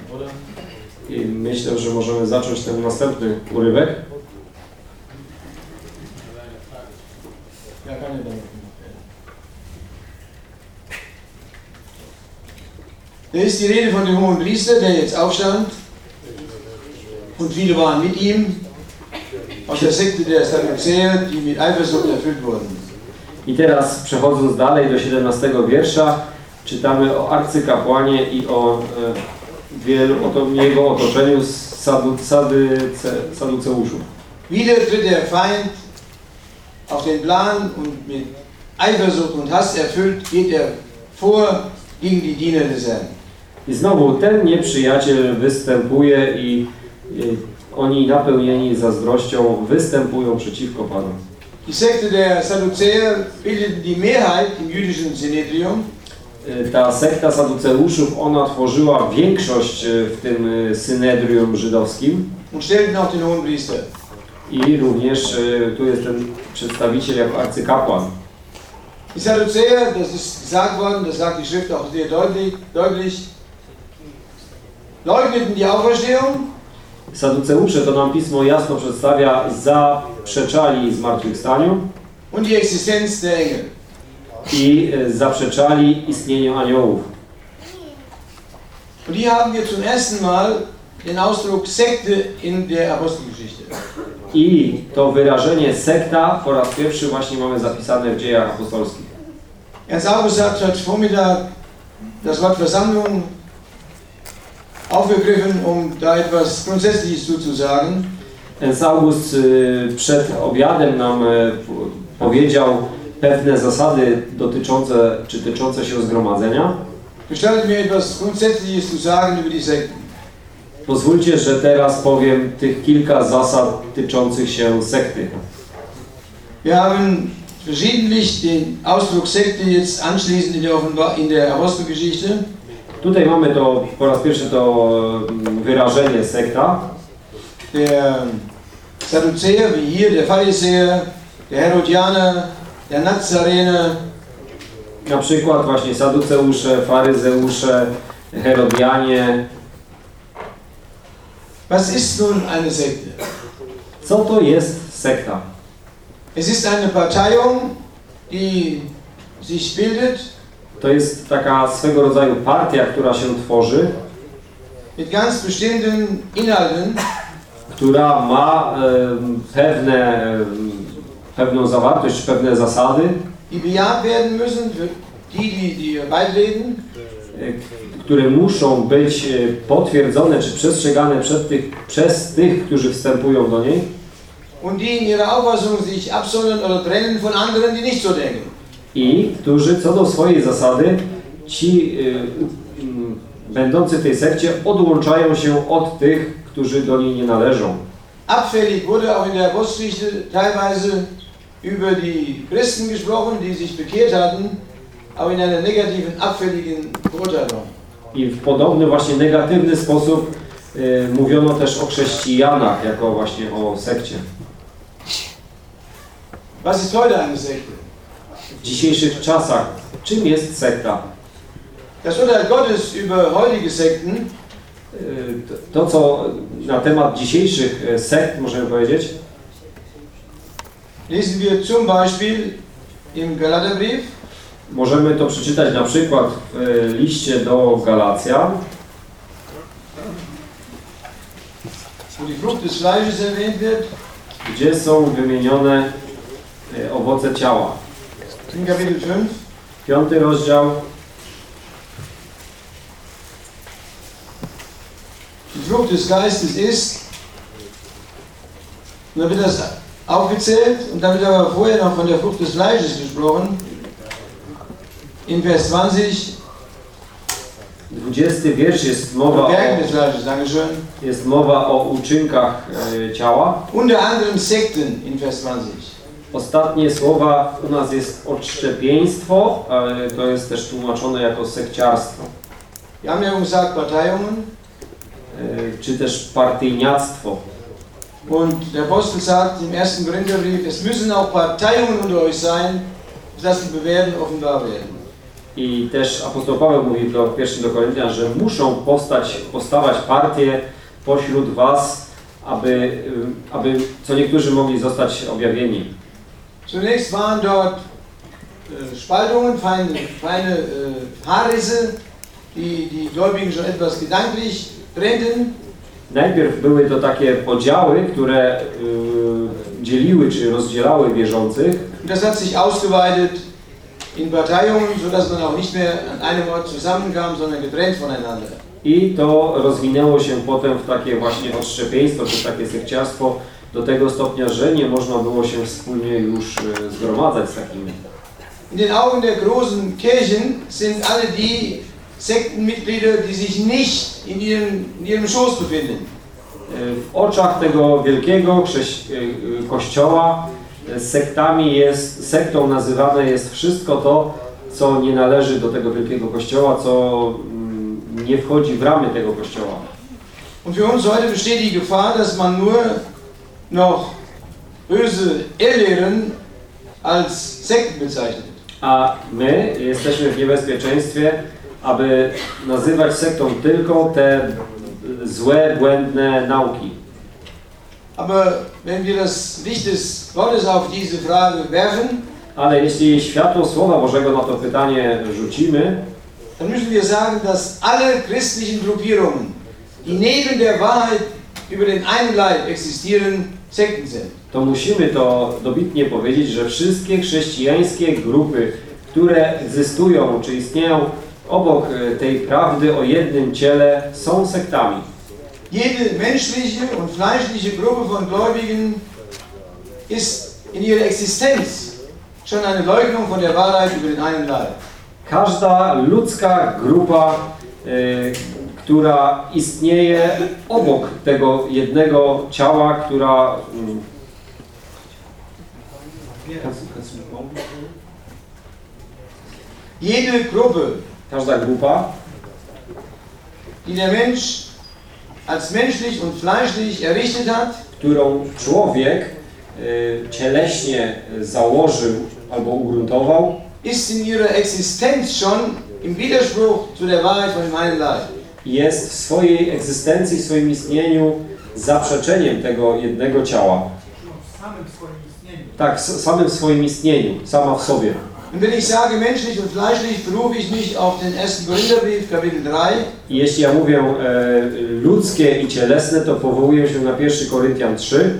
I myślę, że możemy zacząć ten następny urywek. Da ist die Rede von dem hohen Priester, der jetzt aufstand. Und viele waren mit ihm. Aus der Sekte der Sadduzäer, die mit Eifersucht erfüllt wurden. I teraz przechodząc dalej do 17 wiersza, czytamy o arcykapłanie i o e, wielu, o to, jego otoczeniu z sadu, saduceuszów. Wieder tritt der Feind auf den Plan und mit Eifersucht und Hass erfüllt geht er vor gegen die Diener des Herrn. I znowu ten nieprzyjaciel występuje i, i oni napełnieni zazdrością występują przeciwko Panu. Die Sekte der Sadduzäer bildeten die Mehrheit im jüdischen Synedrium Ta sekta saduceuszów, ona tworzyła większość e, w tym e, synedrium żydowskim. I również tu jest ten przedstawiciel jako arcykapłan. Die Sadduzäer, das ist gesagt worden, das sagt die Schrift auch sehr deutlich, deutlich leugneten die Auferstehung Saduceusze, to nam Pismo jasno przedstawia, zaprzeczali zmartwychwstaniu. Und die Existenz der Engel. I e, zaprzeczali istnieniu aniołów. Und hier haben wir zum ersten Mal den Ausdruck Sekte in der Apostelgeschichte. I to wyrażenie sekta po raz pierwszy właśnie mamy zapisane w dziejach apostolskich. Ernst August hat heute Vormittag das Wort Versammlung aufgegriffen, um da etwas Grundsätzliches zuzusagen. Ernst August y, przed obiadem nam p- powiedział pewne zasady dotyczące, czy tyczące się zgromadzenia. Gestattet mir etwas Grundsätzliches zu sagen über. Pozwólcie, że teraz powiem tych kilka zasad tyczących się sekty. Wir haben verschiedentlich den Ausdruck Sekte jetzt anschließend in der, Offenbar in der Apostelgeschichte. Tutaj mamy to po raz pierwszy to mm, wyrażenie sekta. Der Sadduzäer, wie hier, der Pharisäer, der Herodianer, Nazarener, Na przykład właśnie saduceusze, faryzeusze, herodianie. Was ist nun eine Sekte? Co to jest sekta? Es ist eine Parteiung, die sich bildet To jest taka swego rodzaju partia, która się tworzy, mit ganz bestimmten Inhalten, która ma em, pewne, em, pewną zawartość, pewne zasady, die bejaht werden müssen für die, die, die ihr beitreten. które muszą być e, potwierdzone czy przestrzegane przed tych, przez tych, którzy wstępują do niej und die in ihrer Auffassung sich absondern oder trennen von anderen, die nicht so denken. i którzy co do swojej zasady ci e, m, będący w tej sekcie odłączają się od tych, którzy do niej nie należą. Abfällig wurde auch in der Apostelgeschichte teilweise über die Christen gesprochen, die sich bekehrt hatten, aber in einer negativen, abfälligen Beurteilung. I w podobny właśnie negatywny sposób e, mówiono też o chrześcijanach jako właśnie o sekcie. Was ist heute eine Sekte? W dzisiejszych czasach czym jest sekta? Das Urteil Gottes über heutige Sekten E, To, co na temat dzisiejszych e, sekt możemy powiedzieć, lesen wir zum Beispiel im Galaterbrief, możemy to przeczytać na przykład w e, liście do Galacjan, gdzie są wymienione e, owoce ciała. in Kapitel 5. Piąty rozdział, Die Frucht des Geistes ist, dann wird das aufgezählt, und dann wird aber vorher noch von der Frucht des Fleisches gesprochen. In Vers 20, 20 wiersz jest mowa o, jest mowa o uczynkach e, ciała. Unter anderem Sekten in Vers 20. Ostatnie słowa u nas jest odszczepieństwo, ale to jest też tłumaczone jako sekciarstwo, Wir haben ja gesagt Parteiungen, e, czy też partyjniactwo. Und der Apostel sagt im ersten Korintherbrief, es müssen auch Parteiungen unter euch sein, dass die Bewährten offenbar werden. I też apostoł Paweł mówi do pierwszym do Koryntian, że muszą powstać, powstawać partie pośród was, aby, aby co niektórzy mogli zostać objawieni. Zunächst waren dort Spaltungen, feine, feine Haarrisse die die Gläubigen schon etwas gedanklich trennten. Najpierw były to takie podziały, które y, dzieliły czy rozdzielały wierzących, das hat sich ausgeweitet in Parteiungen, sodass man auch nicht mehr an einem Ort zusammenkam, sondern getrennt voneinander. I to rozwinęło się potem w takie właśnie odszczepieństwo, czy takie sekciarstwo do tego stopnia, że nie można było się wspólnie już e, zgromadzać z takimi. In den Augen der großen Kirchen sind alle die Sektenmitglieder, die sich nicht in ihrem, in ihrem Schoß befinden. E, W oczach tego wielkiego e, kościoła e, sektami jest, sektą nazywane jest wszystko to, co nie należy do tego wielkiego kościoła, co mm, nie wchodzi w ramy tego kościoła. Und für uns heute besteht die Gefahr, dass man nur noch böse Irrlehren als Sekten bezeichnet. A my jesteśmy w niebezpieczeństwie, aby nazywać sektą tylko te złe, błędne nauki. Aber wenn wir das Licht des Gottes auf diese Frage werfen, Ale jeśli światło Słowa Bożego na to pytanie rzucimy, dann müssen wir sagen, dass alle christlichen Gruppierungen, die neben der Wahrheit über den einen Leib existieren, Sekten sind. to musimy to dobitnie powiedzieć, że wszystkie chrześcijańskie grupy, które egzystują czy istnieją obok e, tej prawdy o jednym ciele, są sektami. Jede menschliche und fleischliche Gruppe von Gläubigen ist in ihrer Existenz schon eine Leugnung von der Wahrheit über den einen Leib. Każda ludzka grupa, e, która istnieje obok tego jednego ciała, która... mm, Jede Gruppe, Każda grupa, die der Mensch als menschlich und fleischlich errichtet hat, którą człowiek e, cieleśnie założył albo ugruntował, ist in ihrer Existenz schon im Widerspruch zu der Wahrheit von Leib. jest w swojej egzystencji, w swoim istnieniu zaprzeczeniem tego jednego ciała. Tak, samym swoim istnieniu, sama w sobie. Und wenn ich sage menschlich und fleischlich, berufe ich mich auf den 1. Korintherbrief, Kapitel 3, I jeśli ja mówię e, ludzkie i cielesne, to powołuję się na 1 Koryntian 3,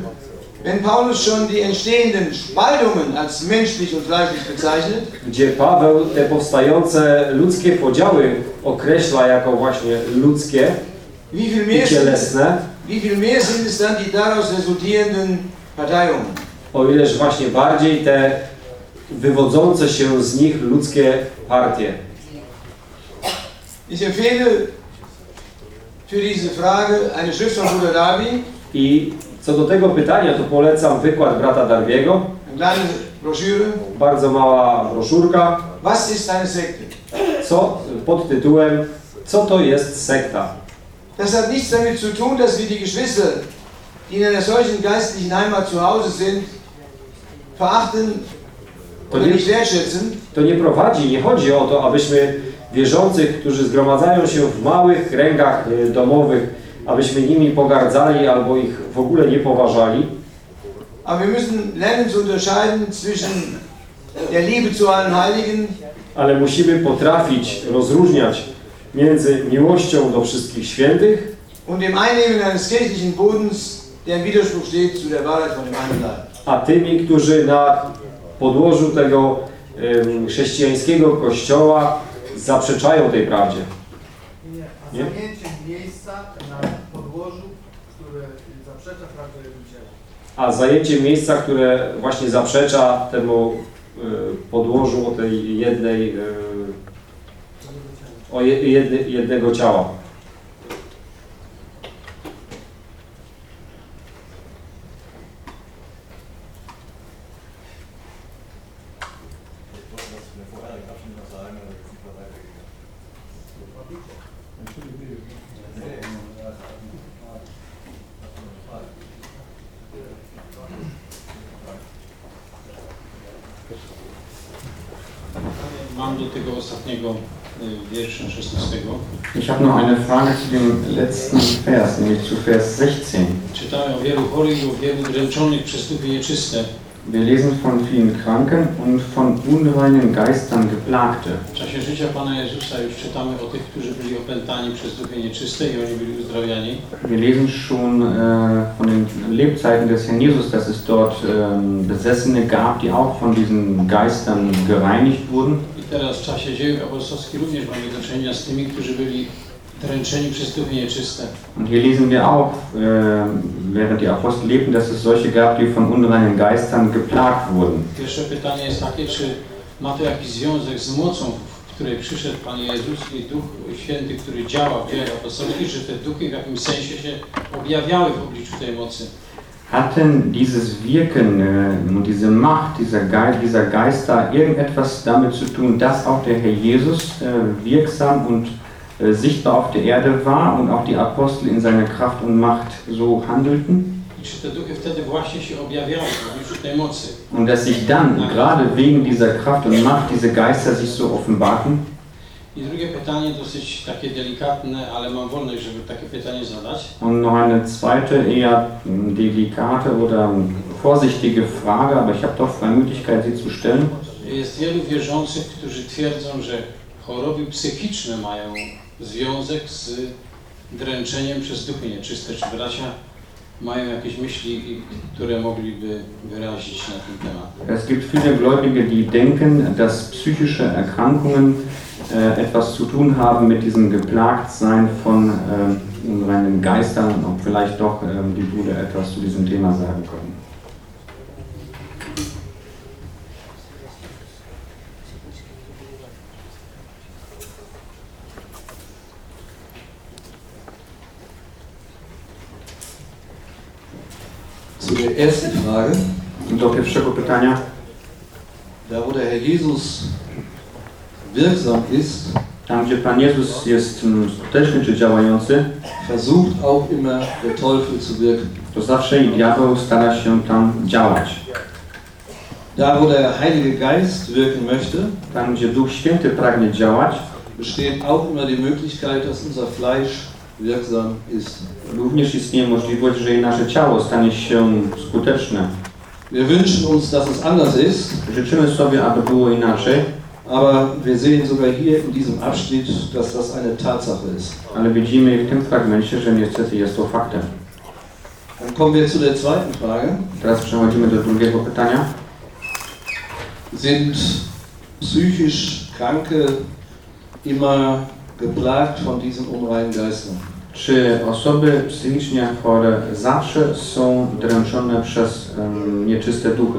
wenn Paulus schon die entstehenden Spaltungen als menschlich und fleischlich bezeichnet, gdzie Paweł te powstające ludzkie podziały określa jako właśnie ludzkie wie viel i mehr sind, cielesne, wie viel mehr sind es dann die daraus resultierenden Parteiungen? o ileż właśnie bardziej te wywodzące się z nich ludzkie partie. Ich empfehle für diese Frage eine Schrift von Bruder Davi, I co do tego pytania, to polecam wykład brata Broschüre. bardzo mała broszurka, Was ist eine Sekte? co pod tytułem Co to jest sekta? Das hat nichts damit zu tun, dass wir die Geschwister, die in einer solchen geistlichen Heimat zu Hause sind, verachten oder nie- To nie prowadzi, nie chodzi o to, abyśmy wierzących, którzy zgromadzają się w małych kręgach y, domowych, abyśmy nimi pogardzali albo ich w ogóle nie poważali, ale musimy potrafić rozróżniać między miłością do wszystkich świętych a tymi, którzy na podłożu tego chrześcijańskiego kościoła zaprzeczają tej prawdzie. Nie? Zajęcie miejsca na podłożu, które zaprzecza prawdzie. A zajęcie miejsca, które właśnie zaprzecza temu y, podłożu o tej jednej, o je, jedny, jednego ciała. Duchy nieczyste. Wir lesen von vielen Kranken und von unreinen Geistern Geplagte. W czasie życia Pana Jezusa już czytamy o tych, którzy byli opętani przez duchy nieczyste i oni byli uzdrawiani. Wir lesen schon äh, von den Lebzeiten des Herrn Jesus, dass es dort ähm, Besessene gab, die auch von diesen Geistern gereinigt wurden. I teraz w czasie dziejów apostolskich również mamy do czynienia z tymi, którzy byli Und hier lesen wir auch, äh, während die Apostel lebten, dass es solche gab, die von unreinen Geistern geplagt wurden. Pierwsze pytanie jest takie, czy ma to jakiś związek z mocą, w której przyszedł Pan Jezus i Duch Święty, który działa w dziejach apostolskich, że te duchy w jakimś sensie się objawiały w obliczu tej mocy. Hatten dieses Wirken äh, und diese Macht dieser, Ge dieser Geister irgendetwas damit zu tun, dass auch der Herr Jesus äh, wirksam und sichtbar auf der Erde war und auch die Apostel in seiner Kraft und Macht so handelten? Und dass sich dann, gerade wegen dieser Kraft und Macht, diese Geister sich so offenbarten? Und noch eine zweite, eher delikate oder vorsichtige Frage, aber ich habe doch Freimütigkeit, sie zu stellen. Jest wielu wierzących, którzy twierdzą, że choroby psychiczne mają związek z dręczeniem przez duchy nieczyste. Czy bracia mają jakieś myśli, które mogliby wyrazić na ten temat? Es gibt viele Gläubige, die denken, dass psychische Erkrankungen äh, etwas zu tun haben mit diesem Geplagtsein von äh, unreinen Geistern und vielleicht doch ähm, die Brüder etwas zu diesem Thema sagen können. Do pierwszego pytania. da wo der Herr Jesus wirksam ist, Tam, gdzie Pan Jezus jest mm, skuteczny czy działający, versucht auch immer der Teufel zu wirken. to zawsze i diabeł stara się tam działać. Da wo der Heilige Geist wirken möchte, Tam, gdzie Duch Święty pragnie działać, besteht auch immer die Möglichkeit, dass unser Fleisch wirksam ist. również istnieje możliwość, że i nasze ciało stanie się skuteczne. Wir wünschen uns, dass es anders ist, Życzymy sobie, aby było inaczej, aber wir sehen sogar hier in diesem Abschnitt, dass das eine Tatsache ist. ale widzimy w tym fragmencie, że niestety jest to faktem. Dann kommen wir zu der zweiten Frage. Teraz przechodzimy do drugiego pytania. Sind psychisch Kranke immer geplagt von diesen unreinen Geistern? Czy osoby psychicznie chore zawsze są dręczone przez em, nieczyste duchy?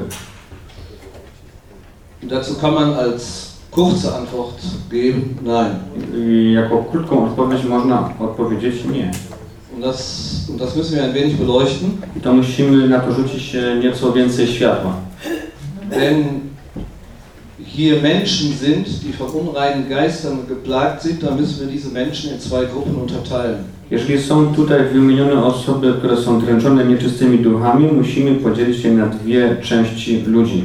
Dazu kann man als kurze Antwort geben, nein. I jako krótką odpowiedź można odpowiedzieć nie. Und das, und das müssen wir ein wenig beleuchten, I to musimy na to rzucić e, nieco więcej światła. denn hier Menschen sind, die von unreinen Geistern geplagt sind, dann müssen wir diese Menschen in zwei Gruppen unterteilen. Jeżeli są tutaj wymienione osoby, które są dręczone nieczystymi duchami, musimy podzielić je na dwie części ludzi.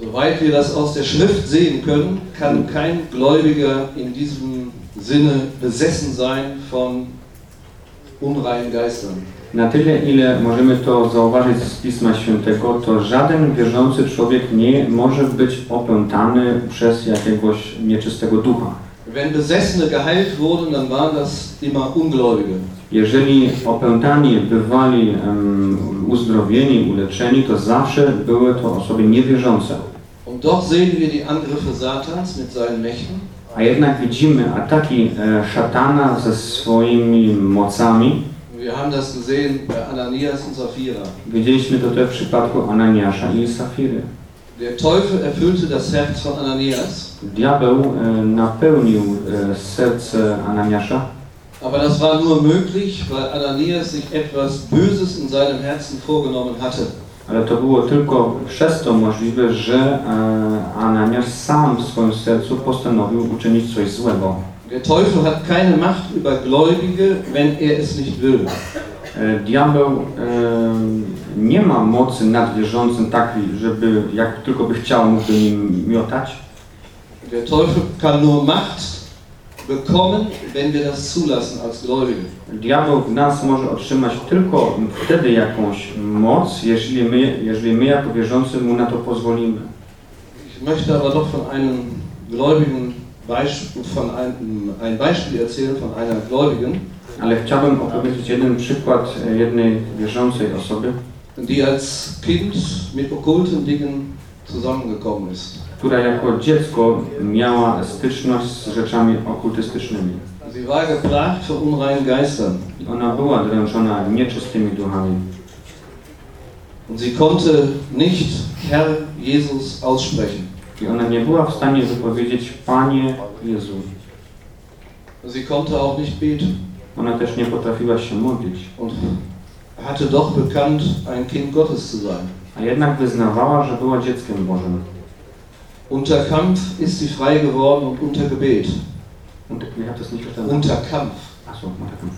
Soweit wir das aus der Schrift sehen können, kann kein Gläubiger in diesem Sinne besessen sein von unreinen Geistern. Na tyle, ile możemy to zauważyć z Pisma Świętego, to żaden wierzący człowiek nie może być opętany przez jakiegoś nieczystego ducha. Wenn Besessene geheilt wurden, dann waren das immer Ungläubige. Jeżeli opętani bywali um, uzdrowieni, uleczeni, to zawsze były to osoby niewierzące. Und doch sehen wir die Angriffe Satans mit seinen Mächten. A jednak widzimy ataki e, szatana ze swoimi mocami. Wir haben das gesehen bei Ananias und Sapphira. Widzieliśmy to też w przypadku Ananiasza i Safiry. Der Teufel erfüllte das Herz von Ananias, Diabeł e, napełnił e, serce Ananiasza, aber das war nur möglich, weil Ananias sich etwas Böses in seinem Herzen vorgenommen hatte. ale to było tylko przez to możliwe, że e, Ananiasz sam w swoim sercu postanowił uczynić coś złego. Der Teufel hat keine Macht über Gläubige, wenn er es nicht will. E, Diabeł e, nie ma mocy nad wierzącym takiej, żeby jak tylko by chciał mógłby nim miotać. Der Teufel kann nur Macht bekommen, wenn wir das zulassen als Gläubige. Diabeł w nas może otrzymać tylko wtedy jakąś moc, jeżeli my, jeżeli my jako wierzący mu na to pozwolimy. Ich möchte aber doch von einem Gläubigen Von einem, ein Beispiel erzählen von einer Gläubigen, Ale chciałbym opowiedzieć jeden przykład jednej wierzącej osoby, die als Kind mit okkulten Dingen zusammengekommen ist. która jako dziecko miała styczność z rzeczami okultystycznymi. Sie war geplagt von unreinen Geistern Ona była dręczona nieczystymi duchami. und sie konnte nicht Herr Jesus aussprechen. I ona nie była w stanie wypowiedzieć Panie Jezu. Sie konnte auch nicht beten Ona też nie potrafiła się modlić. und hatte doch bekannt, ein Kind Gottes zu sein. A jednak wyznawała, że była dzieckiem Bożym. Unter Kampf ist sie frei geworden und unter Gebet. Und ich habe das nicht verstanden. Unter Kampf. Achso, tak.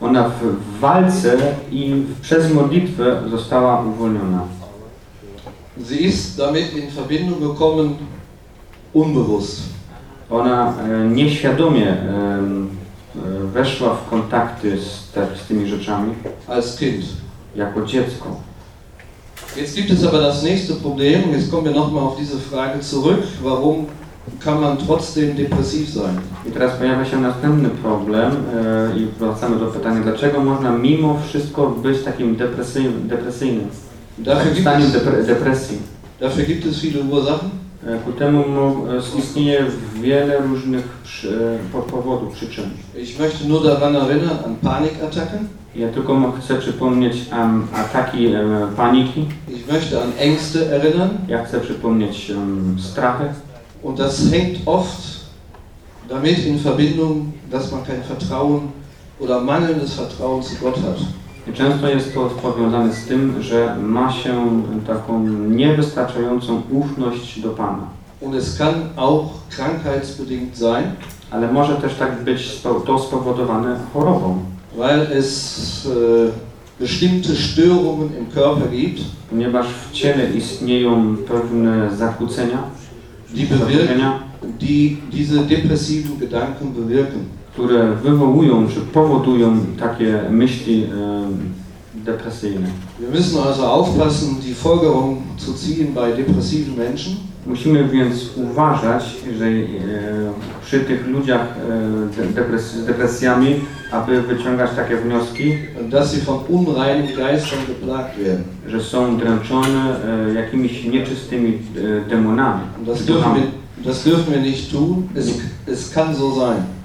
Ona w w walce i przez modlitwę została uwolniona. Sie ist damit in Verbindung gekommen, unbewusst. Ona e, nieświadomie em, e, weszła w kontakty z, te, z tymi rzeczami als Kind. jako dziecko. Jetzt gibt es aber das nächste Problem, jetzt kommen wir nochmal auf diese Frage zurück, warum kann man trotzdem depressiv sein? I teraz pojawia się następny problem e, i wracamy do pytania, dlaczego można mimo wszystko być takim depresyjnym, depresyjnym Dafür w gibt, stanie es, depre, depresji? dafür gibt es viele Ursachen. E, Ku temu e, istnieje wiele różnych przy, e, po- powodów, przyczyn. Ich möchte nur daran erinnern, an Panikattacken. Ja tylko chcę przypomnieć um, ataki e, paniki, Ich möchte an Ängste erinnern. ja chcę przypomnieć um, strachy. Und das hängt oft damit in Verbindung, dass man kein Vertrauen oder mangelndes Vertrauen zu Gott hat. I często jest to powiązane z tym, że ma się taką niewystarczającą ufność do Pana. Und es kann auch krankheitsbedingt sein, Ale może też tak być to spowodowane chorobą, weil es äh, bestimmte Störungen im Körper gibt, ponieważ w ciele istnieją pewne zakłócenia, die, bewirken, die diese depressiven Gedanken bewirken. Które wywołują czy powodują takie myśli depresyjne. Wir müssen also aufpassen, die Folgerung zu ziehen bei depressiven Menschen, Musimy więc uważać, że e, przy tych ludziach e, z depresjami, aby wyciągać takie wnioski, dass sie von unreinen Geistern geplagt werden. że są dręczone e, jakimiś nieczystymi demonami. Das dürfen wir, das dürfen wir nicht tun. Es, es kann so sein.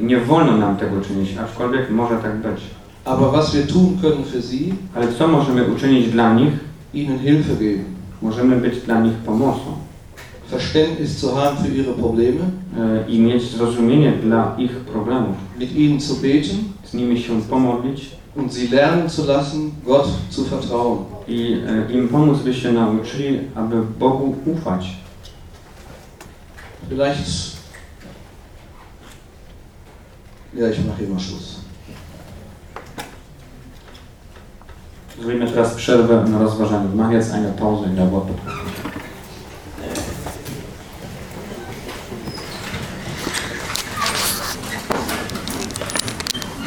Nie wolno nam tego czynić, aczkolwiek może tak być. Aber was wir tun können für sie, Ale co możemy uczynić dla nich? ihnen Hilfe geben. Możemy być dla nich pomocą Verständnis zu haben für ihre Probleme, e, i mieć zrozumienie dla ich problemów. mit ihnen zu beten Z nimi się pomodlić und sie lernen zu lassen, Gott zu vertrauen. i e, im pomóc, by się nauczyli, aby Bogu ufać. Vielleicht, ja, ich hier mal Schluss. Zrobimy teraz przerwę na rozważaniu. Mach jetzt eine Pause in der Wortbetrachtung.